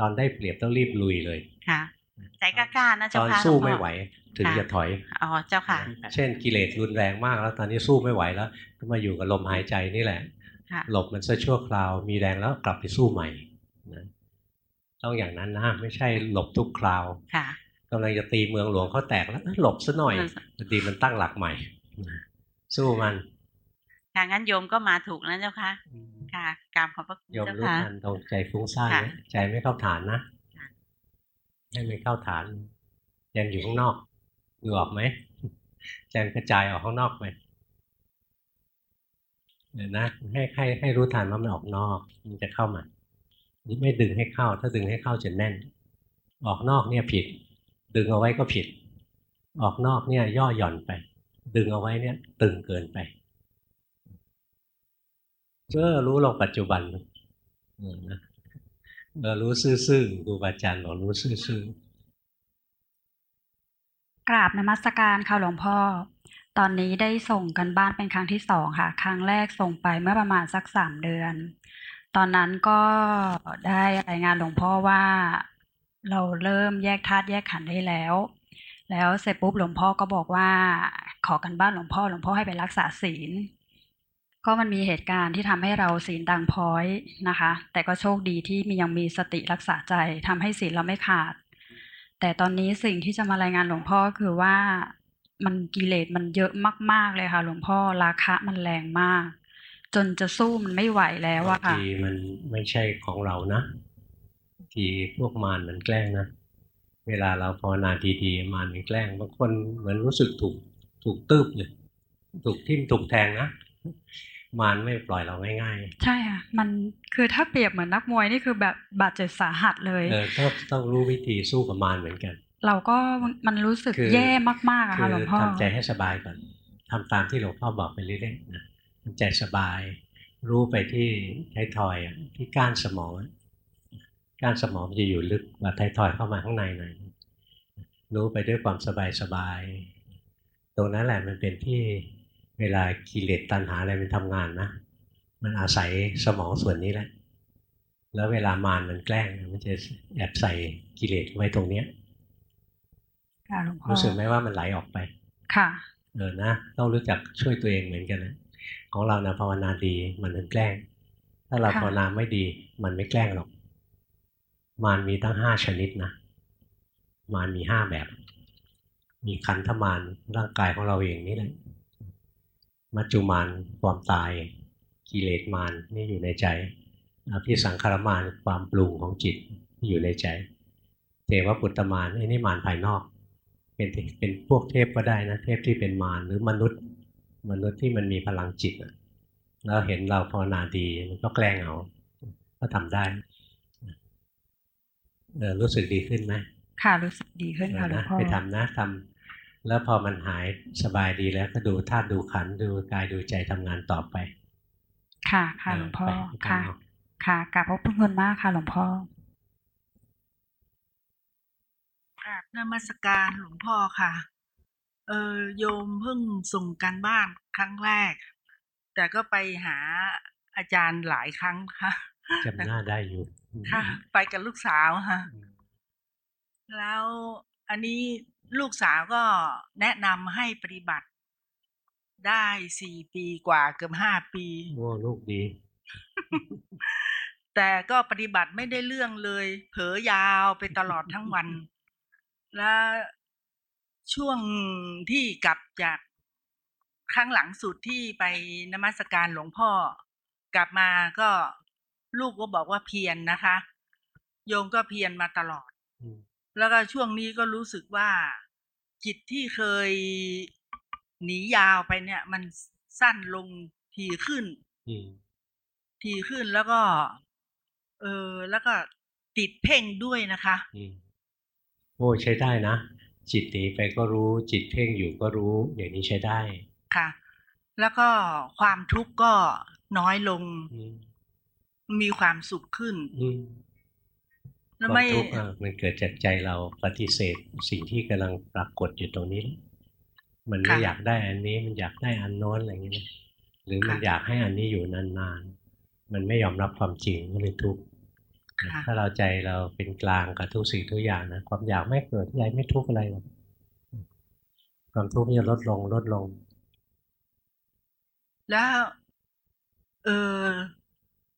ตอนได้เปรียบต้องรีบลุยเลยค่ะใจกล้าๆนะตเจ้าอนค่ะสู้ลวงพ่อไม่ไหว ถึงค่ะจะถอยอ๋อเจ้าค่ะ เช่นกิเลสรุนแรงมากแล้ว ตอนนี้สู้ไม่ไหวแล้ว ก็มาอยู่กับลมหายใจนี่แหละค่ะหลบมันซะชั่วคราวมีแรงแล้วกลับไปสู้ใหม่นะต้องอย่างนั้นนะไม่ใช่หลบทุกคราวค่ะกำลังจะตีเมืองหลวงเขาแตกแล้วเอ้ยหลบซะหน่อยพอดีมันตั้งหลักใหม่นะสู้มันค่ะงั้นโยมก็มาถูกแล้วเจ้าค่ะ ค่ะกราบขอบพระคุณโยมเจ้ารู้ค่ะทันตรงใจฟุ้งซ่านค่ะไหมใจไม่เข้าฐานนะค่ะให้ไม่เข้าฐานยังอยู่ข้างนอกดูออกไหมใจมันกระจายออกข้างนอกไปเดี๋ยวนะให้ให้ให้รู้ทันว่ามันออกนอก มันจะเข้ามาไม่ดึงให้เข้า ถ้าดึงให้เข้าจะแน่น ออกนอกเนี่ยผิด ดึงเอาไว้ก็ผิด ออกนอกเนี่ยย่อหย่อนไป ดึงเอาไว้เนี่ยตึงเกินไป เออรู้ลงปัจจุบันเออนะเออรู้ซื่อๆครูบาอาจารย์บอกรู้ซื่อกราบนมัสการค่ะหลวงพ่อ ตอนนี้ได้ส่งกันบ้านเป็นครั้งที่สองค่ะ ครั้งแรกส่งไปเมื่อประมาณสักสามเดือน ตอนนั้นก็ได้รายงานหลวงพ่อว่า เราเริ่มแยกธาตุแยกขันธ์ได้แล้ว แล้วเสร็จปุ๊บหลวงพ่อก็บอกว่า ขอกันบ้านหลวงพ่อหลวงพ่อให้ไปรักษาศีล ก็มันมีเหตุการณ์ที่ทำให้เราศีลดังพ้อยนะคะ แต่ก็โชคดีที่มียังมีสติรักษาใจทำให้ศีลเราไม่ขาด แต่ตอนนี้สิ่งที่จะมารายงานหลวงพ่อก็คือว่ามันกิเลสมันเยอะมาก ๆเลยค่ะ หลวงพ่อราคะมันแรงมาก จนจะสู้มันไม่ไหวแล้วอะค่ะทีมันไม่ใช่ของเรานะบางทีพวกมารมันแกล้งนะเวลาเราภาวนาดีๆมารมันแกล้งบางคนเหมือนรู้สึกถูกถูกตืบเลยถูกทิ่มถูกแทงนะ มารไม่ปล่อยเราง่ายใช่ค่ะมันคือถ้าเปรียบเหมือนนักมวยนี่คือแบบบาดเจ็บสาหัสเลยๆเออต้องต้องรู้วิธีสู้กับมารเหมือนกัน เราก็มันรู้สึกคือแย่มากๆอะคืค่ะหลวงพ่อทำใจให้สบายก่อนทำตามที่หลวงพ่อบอกไปเรื่อยๆนะทำใจสบาย รู้ไปที่ท้ายทอยอะที่ก้านสมองอะก้านสมองมันจะอยู่ลึกกว่าท้ายทอยเข้ามาข้างในหน่อยรู้ไปด้วยความสบายสบายๆตรงนั้นแหละมันเป็นที่ เวลากิเลสตัณหาอะไรมันทำงานนะ มันอาศัยสมองส่วนนี้แหละ แล้วเวลามารมันแกล้งมันจะแอบใส่กิเลสไว้ตรงเนี้ยค่ะหลวงพ่อรู้สึกไหมว่ามันไหลออกไป ค่ะ เออนะต้องรู้จักช่วยตัวเองเหมือนกันนะของเรานะภาวนาดีมันถึงแกล้ง ถ้าเราค่ะภาวนาไม่ดี มันไม่แกล้งหรอก มารมีตั้งห้าชนิดนะมารมีห้าแบบ มีขันธมารร่างกายของเราเองนี่แหละ มัจจุมารความตาย กิเลสมารนี่อยู่ในใจอภิสังขารมารความปรุงของจิตที่อยู่ในใจ เทวปุตตมารไอ้นี่มารภายนอก เป็นเป็นพวกเทพก็ได้นะเทพที่เป็นมารหรือมนุษย์ มนุษย์ที่มันมีพลังจิตอะแล้วเห็นเราภาวนาดีมันก็แกล้งเอาก็ทำได้เออรู้สึกดีขึ้นไหมค่ะรู้สึกดีขึ้นเอค่ะอหลวนะงพ่อไปทำนะทำ แล้วพอมันหายสบายดีแล้วก็ดูธาตุดูขันธ์ดูกายดูใจทำงานต่อไป ค่ะค่ะหลวงพ่อเไปค่ะทำเอาค่ะกราบขอบพระคุณมากค่ะ หลวงพ่อกราบนมัสการหลวงพ่อค่ะ เออโยมเพิ่งส่งการบ้านครั้งแรก แต่ก็ไปหาอาจารย์หลายครั้งค่ะจำหน้าได้อยู่ ค่ะ ไปกับลูกสาวค่ะ แล้วอันนี้ ลูกสาวก็แนะนำให้ปฏิบัติได้สี่ปีกว่าเกือบห้าปีโอ้ลูกดี แต่ก็ปฏิบัติไม่ได้เรื่องเลย เผลอยาวไปตลอดทั้งวัน และช่วงที่กลับจากครั้งหลังสุดที่ไปนมัสการหลวงพ่อ กลับมาก็ลูกก็บอกว่าเพียรนนะคะ โยมก็เพียรมาตลอดอืมแล้วก็ช่วงนี้ก็รู้สึกว่า จิตที่เคยหนียาวไปเนี่ย มันสั้นลงทีขึ้นอืมทีขึ้นแล้วก็ เออแล้วก็ติดเพ่งด้วยนะคะอืมโอ้ใช้ได้นะ จิตหนีไปก็รู้ จิตเพ่งอยู่ก็รู้ อย่างนี้ใช้ได้ ค่ะ แล้วก็ความทุกข์ก็น้อยลงอืมมีความสุขขึ้นอืมแล้ คววามไม่ทุกข์อะมันเกิดจากใจเราปฏิเสธ สิ่งที่กำลังปรากฏอยู่ตรงนี้ มันไม่อยากได้อันนี้มันอยากได้อันโน้นอะไรอย่างเงี้ยนะหรือมันอยากให้อันนี้อยู่นานๆ มันไม่ยอมรับความจริงก็เลยทุกข์ค่ะถ้าเราใจเราเป็นกลางกับทุกสิ่งทุกอย่างนะความอยากไม่เกิดใจไม่ทุกข์อะไรหรอกความทุกข์จะลดลงลดลง แล้ว เออ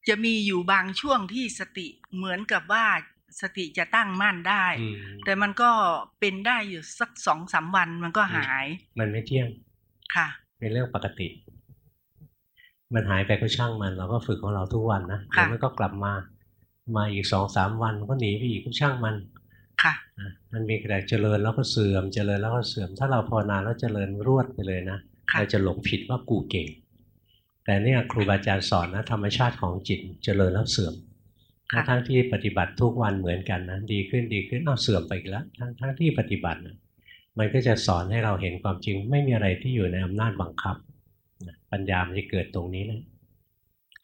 จะมีอยู่บางช่วงที่สติเหมือนกับว่า สติจะตั้งมั่นได้อืมแต่มันก็เป็นได้อยู่สักสองสามวันมันก็หาย มันไม่เที่ยงค่ะ เป็นเรื่องปกติ มันหายไปก็ช่างมัน เราก็ฝึกของเราทุกวันนะค่ะเดี๋ยวมันก็กลับมา มาอีกสองสามวันมันก็หนีไปอีกก็ช่างมัน ค่ะนะมันมีแต่เจริญแล้วก็เสื่อม เจริญแล้วก็เสื่อม ถ้าเราภาวนาแล้วเจริญรวดไปเลยนะค่ะเราจะหลงผิดว่ากูเก่ง แต่เนี่ยครูบาอาจารย์สอนนะธรรมชาติของจิตเจริญแล้วเสื่อมค่ะ ทั้งๆที่ปฏิบัติทุกวันเหมือนกันนะดีขึ้นดีขึ้นเอาเสื่อมไปอีกแล้วทั้งทั้งที่ปฏิบัตินะมันก็จะสอนให้เราเห็นความจริง ไม่มีอะไรที่อยู่ในอำนาจบังคับนะปัญญามันจะเกิดตรงนี้นะ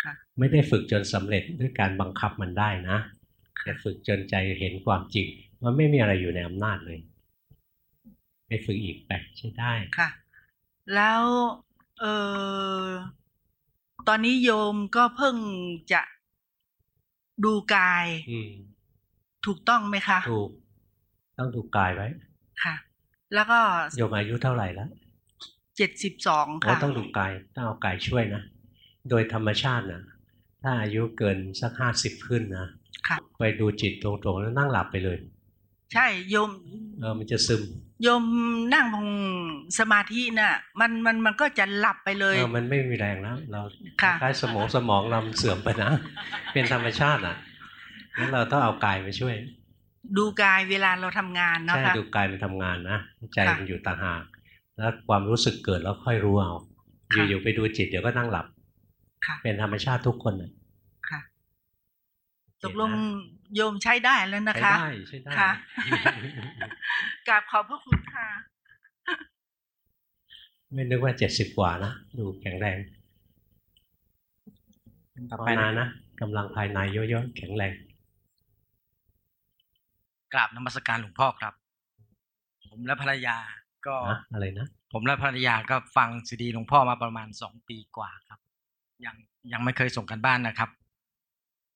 ค่ะไม่ได้ฝึกจนสำเร็จด้วยการบังคับมันได้นะแต่ฝึกจนใจเห็นความจริงว่าไม่มีอะไรอยู่ในอำนาจเลยไปฝึกอีกไปใช้ได้ค่ะ แล้วเออตอนนี้โยมก็เพิ่งจะ ดูกายอืมถูกต้องไหมคะ ถูก ต้องดูกายไว้ ค่ะ แล้วก็โยมอายุเท่าไหร่แล้วเจ็ดสิบสองก็ค่ะต้องดูกายต้องเอากายช่วยนะ โดยธรรมชาตินะถ้าอายุเกินสักห้าสิบขึ้นนะค่ะไปดูจิตตรงๆแล้วนั่งหลับไปเลย ใช่โยม เออมันจะซึม โยมนั่งพงสมาธิน่ะ มันมันมันก็จะหลับไปเลยเออมันไม่มีแรงแล้วเราคค่ะล้ายๆสมองสมองเรามันเสื่อมไปนะเป็นธรรมชาติอะงั้นเราต้องเอากายมาช่วย ดูกายเวลาเราทำงานเนาะใช่คะดูกายมันทำงานนะใจค่ะมันอยู่ต่างหากแล้วความรู้สึกเกิดแล้วค่อยรู้เอาค่ะอยู่ๆไปดูจิตเดี๋ยวก็นั่งหลับค่ะเป็นธรรมชาติทุกคนน่ะค่ะโอเคนะตกลง โยมใช้ได้แล้วนะใช้คะได้ใช้ได้ค่ะกราบขอบพระคุณค่ะ ไม่นึกว่าเจ็ดสิบกว่านะดูแข็งแรงต่อภาวไปนานะนะกำลังภายในเยอะๆแข็งแรงกราบนมัสการหลวงพ่อครับ ผมและภรรยาก็นะอะไรนะผมและภรรยาก็ฟังซีดีหลวงพ่อมาประมาณสองปีกว่าครับ ยังยังไม่เคยส่งกันบ้านนะครับ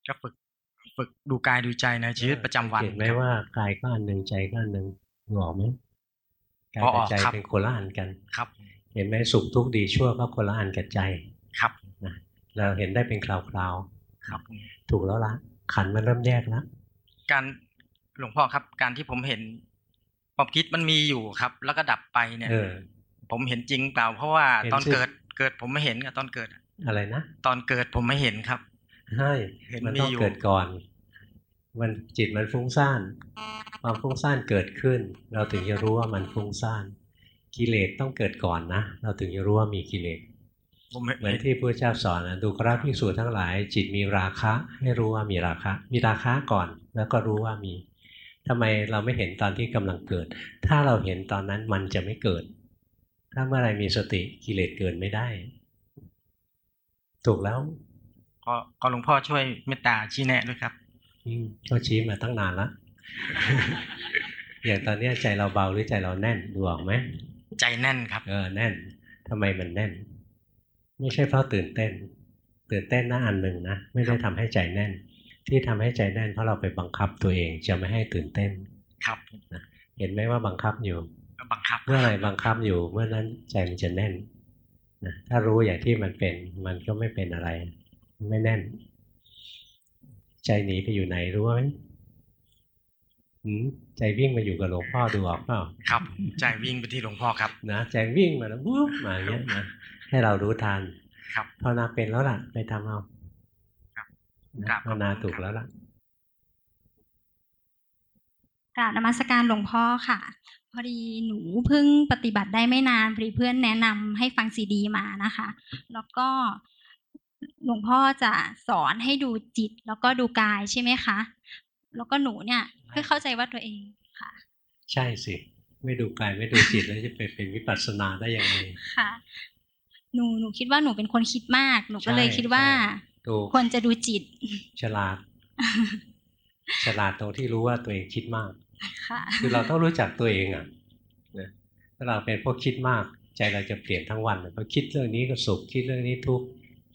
ก็ฝึก ฝึกดูกายดูใจในชีวิตประจำวันเห็นไหมครับว่ากายก็อันหนึ่งใจก็อันหนึ่งหงอกไหมกายพออกับอกใจครับเป็นคนละอันกันครับ เห็นไหมสุขทุกข์ดีชั่วก็คนละอันกับใจครับนะเราเห็นได้เป็นคราวครับๆถูกแล้วละขันธ์มันเริ่มแยกแล้วการหลวงพ่อครับการที่ผมเห็นความคิดมันมีอยู่ครับ แล้วก็ดับไปเนี่ยเออผมเห็นจริงเปล่า เพราะว่าเห็นตอนสิเกิดเกิดผมไม่เห็นกับตอนเกิดอะอะไรนะตอนเกิดผมไม่เห็นครับ ใช่เห็นมันมีต้องอยู่เกิดก่อน มันจิตมันฟุ้งซ่าน ความฟุ้งซ่านเกิดขึ้น เราถึงจะรู้ว่ามันฟุ้งซ่าน กิเลสต้องเกิดก่อนนะ เราถึงจะรู้ว่ามีกิเลสผมเหมือนที่พระเจ้าสอนนะดูกราภิกษุทั้งหลาย จิตมีราคะ ให้รู้ว่ามีราคะ มีราคะก่อน แล้วก็รู้ว่ามีทำไมเราไม่เห็นตอนที่กำลังเกิด ถ้าเราเห็นตอนนั้นมันจะไม่เกิด ถ้าเมื่อไหรมีสติกิเลสเกิดไม่ได้ ถูกแล้ว ก็ก็หลวงพ่อช่วยเมตตาชี้แนะด้วยครับอืมก็ชี้มาตั้งนานแล้วอย่างตอนเนี้ยใจเราเบาหรือใจเราแน่นดูออกไหมใจแน่นครับ เออแน่นทำไมมันแน่น ไม่ใช่เพราะตื่นเต้น ตื่นเต้นนะอันหนึ่งนะไม่ได้ทำให้ใจแน่น ที่ทำให้ใจแน่นเพราะเราไปบังคับตัวเองจะไม่ให้ตื่นเต้น ครับเห็นไหมว่าบังคับอยู่ครับเมื่อไหร่บังคับอยู่ เมื่อนั้นใจมันจะแน่นนะถ้ารู้อย่างที่มันเป็นมันก็ไม่เป็นอะไร ไม่แน่น ใจหนีไปอยู่ไหนรู้ไหมหืมใจวิ่งมาอยู่กับหลวงพ่อดูออกเปล่าครับ ใจวิ่งไปที่หลวงพ่อครับนะใจวิ่งมาแล้ววุ๊บมาอย่างเงี้ยนะให้เรารู้ทันครับภาวนาเป็นแล้วล่ะ ไปทำเอาครับนะครับภาวนาถูกแล้วล่ะกราบนมัสการหลวงพ่อค่ะ พอดีหนูเพิ่งปฏิบัติได้ไม่นานพอดีเพื่อนแนะนำให้ฟังซีดีมานะคะ แล้วก็ หลวงพ่อจะสอนให้ดูจิตแล้วก็ดูกายใช่ไหมคะ แล้วก็หนูเนี่ยเพื่อเข้าใจว่าตัวเองค่ะ ใช่สิ ไม่ดูกายไม่ดูจิตแล้วจะไปเป็นวิปัสสนาได้ยังไงค่ะ หนูหนูคิดว่าหนูเป็นคนคิดมาก หนูก็เลยใช่คิดว่าใช่ถูกควรจะดูจิต ฉลาด ฉลาดตรงที่รู้ว่าตัวเองคิดมากค่ะคือเราต้องรู้จักตัวเองอะนะถ้าเราเป็นพวกคิดมาก ใจเราจะเปลี่ยนทั้งวันพอคิดเรื่องนี้ก็สุขคิดเรื่องนี้ทุกข์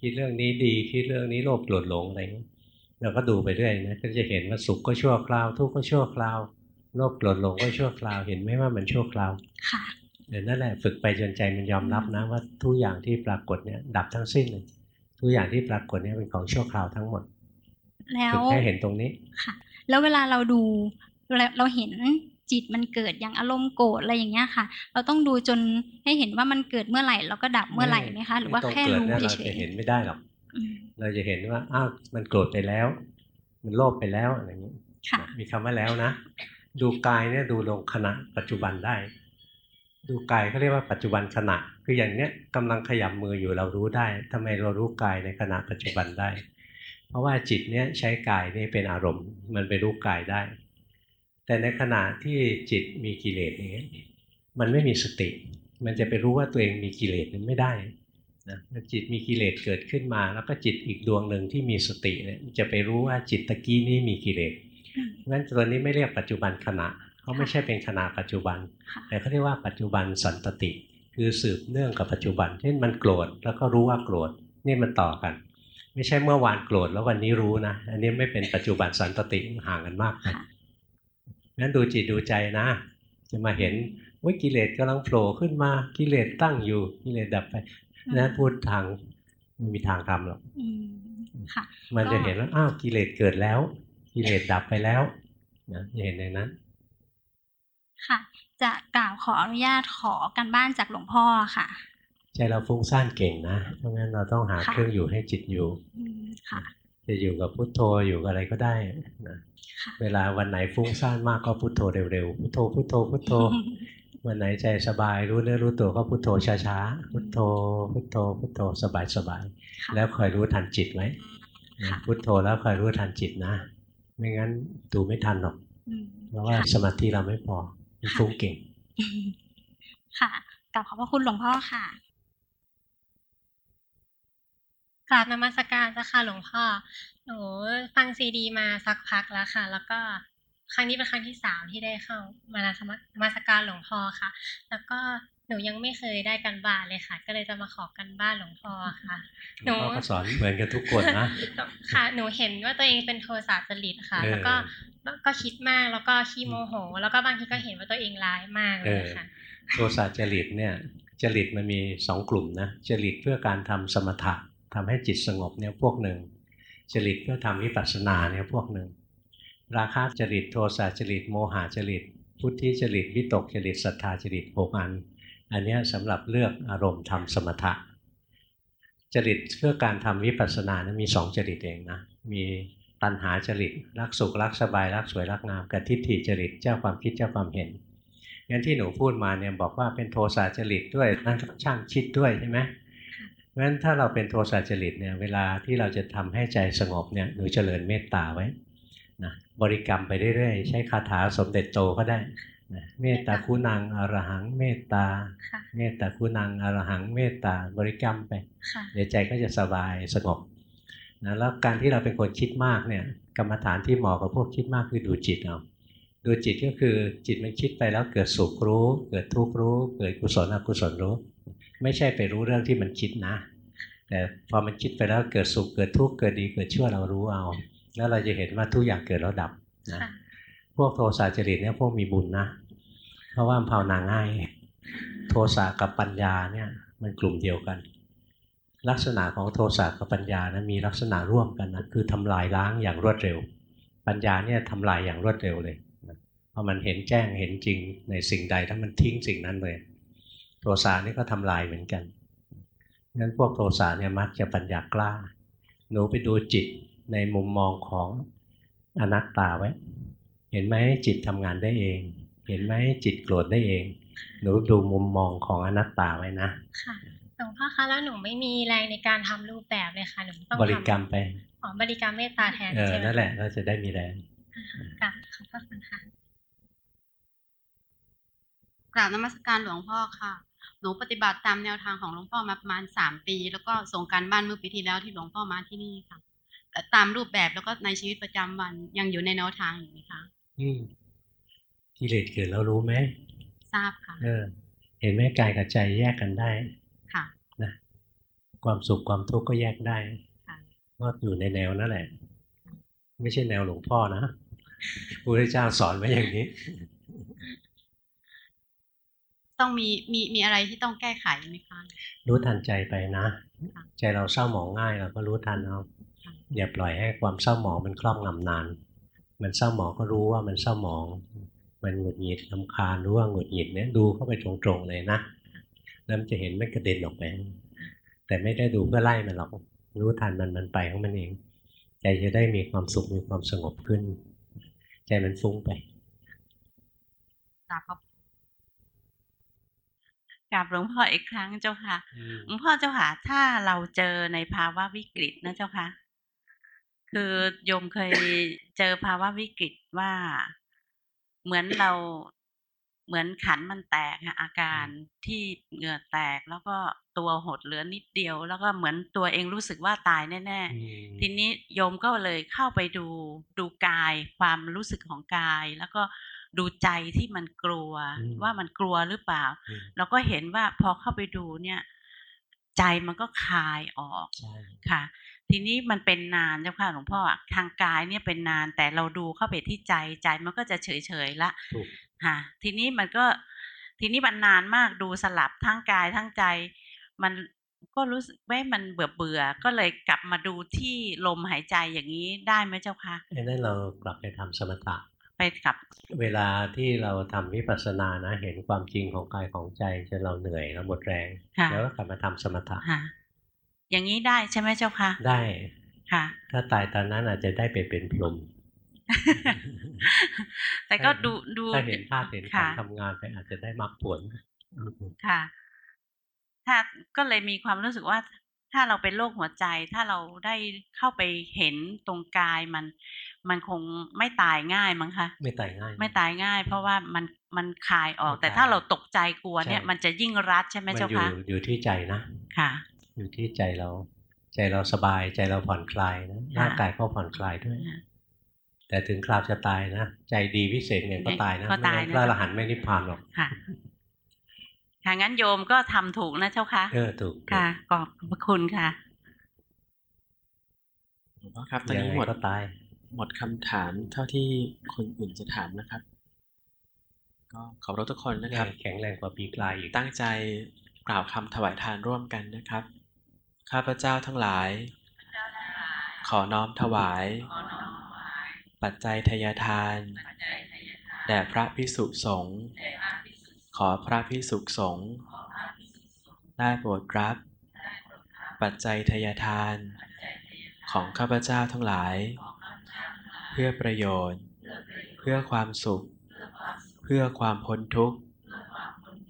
คิดเรื่องนี้ดีคิดเรื่องนี้โลภโกรธหลงอะไรอย่างเงี้ยเราก็ดูไปเรื่อยนะก็จะเห็นว่าสุขก็ชั่วคราว ทุกข์ก็ชั่วคราวโลภโกรธหลงก็ชั่วคราวเห็นไหมว่ามันชั่วคราวค่ะเดี๋ยวนั่นแหละฝึกไปจนใจมันยอมรับนะว่าทุกอย่างที่ปรากฏเนี่ยดับทั้งสิ้นเลยทุกอย่างที่ปรากฏเนี่ยเป็นของชั่วคราวทั้งหมด แล้วฝึกให้เห็นตรงนี้ค่ะ แล้วเวลาเราดูเวลาเราเห็น จิตมันเกิดอย่างอารมณ์โกรธอะไรอย่างเงี้ยค่ะ เราต้องดูจนให้เห็นว่ามันเกิดเมื่อไหร่แล้วก็ดับเมื่อไหร่ไหมคะ หรือว่าไม่ต้งแค่เกิดรู้นะเราเฉจะยเห็นไม่ได้หรอกๆอืมเราจะเห็นว่าอ้าวมันโกรธไปแล้ว มันโลภไปแล้วอะไรอย่างนี้ค่ะมีคำว่าแล้วนะ ดูกายเนี่ยดูลงขณะปัจจุบันได้ ดูกายเขาเรียกว่าปัจจุบันขณะ คืออย่างเนี้ยกำลังขยับมืออยู่เรารู้ได้ทำไมเรารู้กายในขณะปัจจุบันได้ เพราะว่าจิตเนี่ยใช้กายนี่เป็นอารมณ์ มันไปรู้กายได้ แต่ในขณะที่จิตมีกิเลสอย่างเงี้ยมันไม่มีสติ มันจะไปรู้ว่าตัวเองมีกิเลสมันไม่ได้นะจิตมีกิเลสเกิดขึ้นมา แล้วก็จิตอีกดวงหนึ่งที่มีสติเนี่ยจะไปรู้ว่าจิตตะกี้นี้มีกิเลสอืมงั้นตัวนี้ไม่เรียกปัจจุบันขณะเขาไม่ใช่เป็นขณะปัจจุบันค่ะแต่เขาเรียกว่าปัจจุบันสันตติ คือสืบเนื่องกับปัจจุบัน เช่นมันโกรธแล้วก็รู้ว่าโกรธนี่มันต่อกัน ไม่ใช่เมื่อวานโกรธแล้ววันนี้รู้นะ อันนี้ไม่เป็นปัจจุบันสันตติห่างกันมากนะค่ะ งั้นดูจิตดูใจนะ จะมาเห็นว่ากิเลสกำลังโผล่ขึ้นมากิเลสตั้งอยู่กิเลสดับไปนะพูดทางไม่มีทางทำหรอกอืมค่ะมันก็จะเห็นว่าอ้าวกิเลสเกิดแล้ว กิเลสดับไปแล้วนะจะเห็นในนั้น ค่ะ จะกล่าวขออนุญาตขอกันบ้านจากหลวงพ่อค่ะใจเราฟุ้งซ่านเก่งนะเพราะงั้นเราต้องหาค่ะเครื่องอยู่ให้จิตอยู่อืมค่ะ จะอยู่กับพุทโธอยู่กับอะไรก็ได้นะค่ะเวลาวันไหนฟุ้งซ่านมากก็พุทโธเร็วๆพุทโธพุทโธพุทโธวันไหนใจสบายรู้เนื้อรู้ตัวก็พุทโธช้าๆพุทโธพุทโธพุทโธสบายๆค่ะแล้วคอยรู้ทันจิตไว้นะค่ะพุทโธแล้วคอยรู้ทันจิตนะ ไม่งั้นดูไม่ทันหรอกอืมเพราะว่าค่ะสมาธิเราไม่พอมันฟุ้งเก่ง ค่ะกลับขอบพระคุณหลวงพ่อค่ะ กราบนมัสการเจ้าค่ะหลวงพ่อ หนูฟังซีดีมาสักพักแล้วค่ะ แล้วก็ครั้งนี้เป็นครั้งที่สามที่ได้เข้ามานาสมนมัสการหลวงพ่อค่ะ แล้วก็หนูยังไม่เคยได้กันบ้านเลยค่ะ ก็เลยจะมาขอกันบ้านหลวงพ่อค่ะ หนูพ่อก็สอนเหมือนกันทุกคนนะ ค่ะ หนูเห็นว่าตัวเองเป็นโทสะจริตค่ะเออแล้วก็ก็คิดมาก แล้วก็ขี้โมโห แล้วก็บางทีก็เห็นว่าตัวเองร้ายมากเลยค่ะ โทสะจริตเนี่ย จริตมันมีสองกลุ่มนะ จริตเพื่อการทำสมถะ ทำให้จิตสงบเนี่ยพวกหนึ่ง จริตเพื่อทำวิปัสสนาเนี่ยพวกหนึ่ง ราคะจริตโทสะจริตโมหะจริตพุทธิจริตวิตกจริตศรัทธาจริตหกอัน อันนี้ยสำหรับเลือกอารมณ์ทำสมถะ จริตเพื่อการทำวิปัสสนานะมีสองจริตเองนะมีตัณหาจริตรักสุขรักสบายรักสวยรักงามกับทิฏฐิจริตเจ้าความคิดเจ้าความเห็นงั้นที่หนูพูดมาเนี่ยบอกว่าเป็นโทสะจริตด้วยนั่นช่างคิดด้วยใช่ไหม เพราะฉะนั้นถ้าเราเป็นโทสะจริตเนี่ยเวลาที่เราจะทำให้ใจสงบเนี่ยหนูเจริญเมตตาไว้นะบริกรรมไปเรื่อยๆ ใช้คาถาสมเด็จโตก็ได้นะเมตตาคุณังอรหังเมตตาค่ะเมตตาคุณังอรหังเมตตาบริกรรมไปค่ะเดี๋ยวใจก็จะสบายสงบนะแล้วการที่เราเป็นคนคิดมากเนี่ยกรรมฐานที่เหมาะกับพวกคิดมากคือดูจิตเอาดูจิตก็คือจิตมันคิดไปแล้วเกิดสุขรู้ เกิดทุกข์รู้ เกิดกุศลอกุศลรู้ ไม่ใช่ไปรู้เรื่องที่มันคิดนะ แต่พอมันคิดไปแล้วเกิดสุขเกิดทุกข์เกิดดีเกิดชั่วเรารู้เอา แล้วเราจะเห็นว่าทุกอย่างเกิดแล้วดับนะค่ะพวกโทสะจริตเนี่ยพวกมีบุญนะ เพราะว่าภาวนาง่าย โทสะกับปัญญาเนี่ยมันกลุ่มเดียวกัน ลักษณะของโทสะกับปัญญานะมีลักษณะร่วมกันนะคือทำลายล้างอย่างรวดเร็ว ปัญญาเนี่ยทำลายอย่างรวดเร็วเลยพอมันเห็นแจ้งเห็นจริงในสิ่งใดถ้ามันทิ้งสิ่งนั้นเลย โทสะนี่ก็ทำลายเหมือนกันงั้นพวกโทสะเนี่ยมักจะปัญญากล้า หนูไปดูจิตในมุมมองของอนัตตาไว้ เห็นไหมจิตทำงานได้เอง เห็นไหมจิตโกรธได้เอง หนูดูมุมมองของอนัตตาไว้นะค่ะหลวงพ่อคะแล้วหนูไม่มีแรงในการทำรูปแบบเลยค่ะหนูต้องบริกรรมไปอ๋อบริกรรมเมตตาแทนเออใช่ไหมนั่นแหละเราจะได้มีแรงค่ะขอบพระคุณค่ะกราบนมัสการหลวงพ่อค่ะ หนูปฏิบัติตามแนวทางของหลวงพ่อมาประมาณสามปี แล้วก็ส่งการบ้านเมื่อปีที่แล้วที่หลวงพ่อมาที่นี่ค่ะแต่ตามรูปแบบแล้วก็ในชีวิตประจำวันยังอยู่ในแนวทางอยู่ไหมคะอืมกิเลสเกิดแล้วรู้ไหมทราบค่ะ เออ เห็นไหมกายกับใจแยกกันได้ค่ะนะความสุขความทุกข์ก็แยกได้ค่ะก็อยู่ในแนวนั่นแหละ ไม่ใช่แนวหลวงพ่อนะพระพุทธเจ้าสอนไว้อย่างนี้ ต้องมีมีมีอะไรที่ต้องแก้ไขไหมคะรู้ทันใจไปนะค่ะใจเราเศร้าหมองง่ายเราก็รู้ทันเอาค่ะอย่าปล่อยให้ความเศร้าหมองมันครอบงำนาน มันเศร้าหมองก็รู้ว่ามันเศร้าหมอง มันหงุดหงิดลำคาญรู้ว่าหงุดหงิดเนี่ยดูเข้าไปตรงๆเลยนะแล้วมันจะเห็นไม่กระเด็นออกไปแต่ไม่ได้ดูเพื่อไล่มันหรอกรู้ทันมันมันไปของมันเอง ใจจะได้มีความสุขมีความสงบขึ้น ใจมันฟุ้งไปกราบขอบ กราบหลวงพ่ออีกครั้งเจ้าค่ะ หลวงพ่อเจ้าค่ะ ถ้าเราเจอในภาวะวิกฤตนะเจ้าค่ะ คือโยมเคยเจอภาวะวิกฤตว่า เหมือนเราเหมือนขันมันแตกอะอาการที่เหงื่อแตกแล้วก็ตัวหดเหลือนิดเดียว แล้วก็เหมือนตัวเองรู้สึกว่าตายแน่ๆ ทีนี้โยมก็เลยเข้าไปดูดูกายความรู้สึกของกาย แล้วก็ ดูใจที่มันกลัวอืมว่ามันกลัวหรือเปล่าอืมเราก็เห็นว่าพอเข้าไปดูเนี่ยใจมันก็คลายออกใช่ค่ะ ทีนี้มันเป็นนานเจ้าค่ะหลวงพ่ออะทางกายเนี่ยเป็นนานแต่เราดูเข้าไปที่ใจใจมันก็จะเฉยเฉยๆละถูกค่ะ ทีนี้มันก็ทีนี้มันนานมากดูสลับทั้งกายทั้งใจ มันก็รู้สึกว่ามันเบื่อเบื่อๆก็เลยกลับมาดูที่ลมหายใจอย่างนี้ได้ไหมเจ้าคะไอ้นั่นเรากลับไปทำสมถะ ไปกับ เวลาที่เราทำวิปัสสนานะ เห็นความจริงของกายของใจจนเราเหนื่อยแล้วหมดแรงค่ะแล้วก็กลับมาทำสมถะค่ะอย่างนี้ได้ใช่ไหมเจ้าคะได้ค่ะ ถ้าตายตอนนั้นอาจจะได้ไปเป็นพรหมแต่ก็ดูดูถ้าเห็นภาพเห็นการค่ะทำงานไปอาจจะได้มรรคผลค่ะ ถ้าก็เลยมีความรู้สึกว่า ถ้าเราเป็นโรคหัวใจ ถ้าเราได้เข้าไปเห็นตรงกายมัน มันคงไม่ตายง่ายมั้งคะไม่ตายง่าย ไม่ตายง่าย เพราะว่ามันมันคลายออกไม่ตายแต่ถ้าเราตกใจกลัวเนี่ยใช่มันจะยิ่งรัดใช่ไหมมันเจ้าอยู่คะอยู่ที่ใจนะค่ะ อยู่ที่ใจเรา ใจเราสบายใจเราผ่อนคลายนะร่างกายก็ผ่อนคลายด้วย แต่ถึงคราวจะตายนะใจดีวิเศษเนี่ยก็ตายนะก็ตายนะไม่งั้นพระอรหันต์ไม่นิพพานหรอกค่ะค่ะงั้นโยมก็ทำถูกนะเจ้าค่ะเออถูกค่ะขอบพระคุณค่ะหลวงพ่อครับตอนยังนี้ไงหมดก็ตาย หมดคำถามเท่าที่คนอื่นจะถามนะครับ ก็ขอบคุณทุกคนนะครับ แข็งแรงกว่าปีกลายอีกตั้งใจกล่าวคำถวายทานร่วมกันนะครับ ข้าพเจ้าทั้งหลาย ขอน้อมถวาย ปัจจัยทายทาน แด่พระพิสุสงฆ์ขอพระพิสุสงฆ์ได้โปรดรับ ปัจจัยทายทาน ของข้าพเจ้าทั้งหลายเพื่อประโยชน์ เพื่อความสุข เพื่อความพ้นทุกข์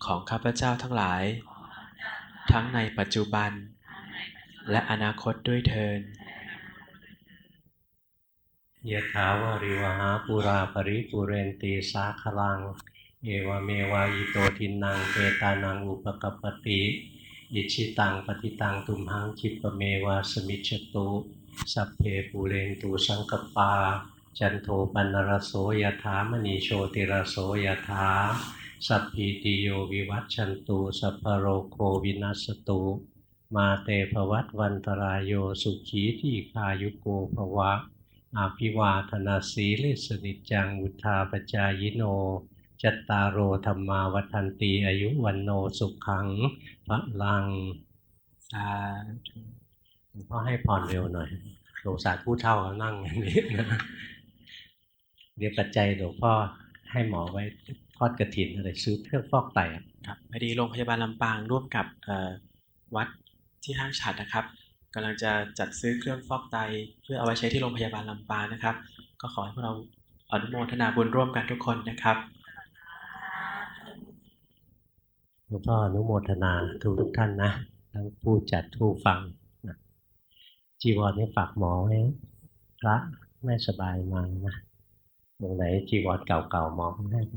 ของข้าพเจ้าทั้งหลาย ทั้งในปัจจุบัน และอนาคตด้วยเทินยะถาวาริวหาปุราปริปุเรนตีสาคลัง เอวเมวายโตทินังเปตานังอุปกปปติอิชิตังปฏิตังตุมหังคิปเมวาสมิจจตุ สัพเพปูเรนตูสังกปา จันโทปันนรโสยถามณีโชติรโสยถาสัพพีติโยวิวัตชันตุสัพพะโรโควินัสตุมาเตภวัตวันตรายโยสุขีที่คายุโกภวะอาภิวาธนาสีลิสนิจจังวุธาปจายโน จัตตารโอธรรมาวัฏันตีอายุวันโนสุขังพระลังสาธุหลวงพ่อให้พรเร็วหน่อยหลวงสารผู้เท่าเขานั่งอย่างนี้นะ เดี๋ยวปัจจัยหลวงพ่อให้หมอไว้ทอดกระถินอะไรซื้อเครื่องฟอกไตอะครับพอดีโรงพยาบาลลำปางร่วมกับเอ่อวัดที่ห้างฉัดนะครับกำลังจะจัดซื้อเครื่องฟอกไต เพื่อเอาไว้ใช้ที่โรงพยาบาลลำปางนะครับ ก็ขอให้พวกเราอนุโมทนาบุญร่วมกันทุกคนนะครับหลวงพ่ออนุโมทนาทุกทุกท่านนะทั้งผู้จัดผู้ฟังนะจีวรนี่ฝากหมอไว้พระไม่สบายมานะ ตรงไหนจีวรเก่าๆมอให้ไป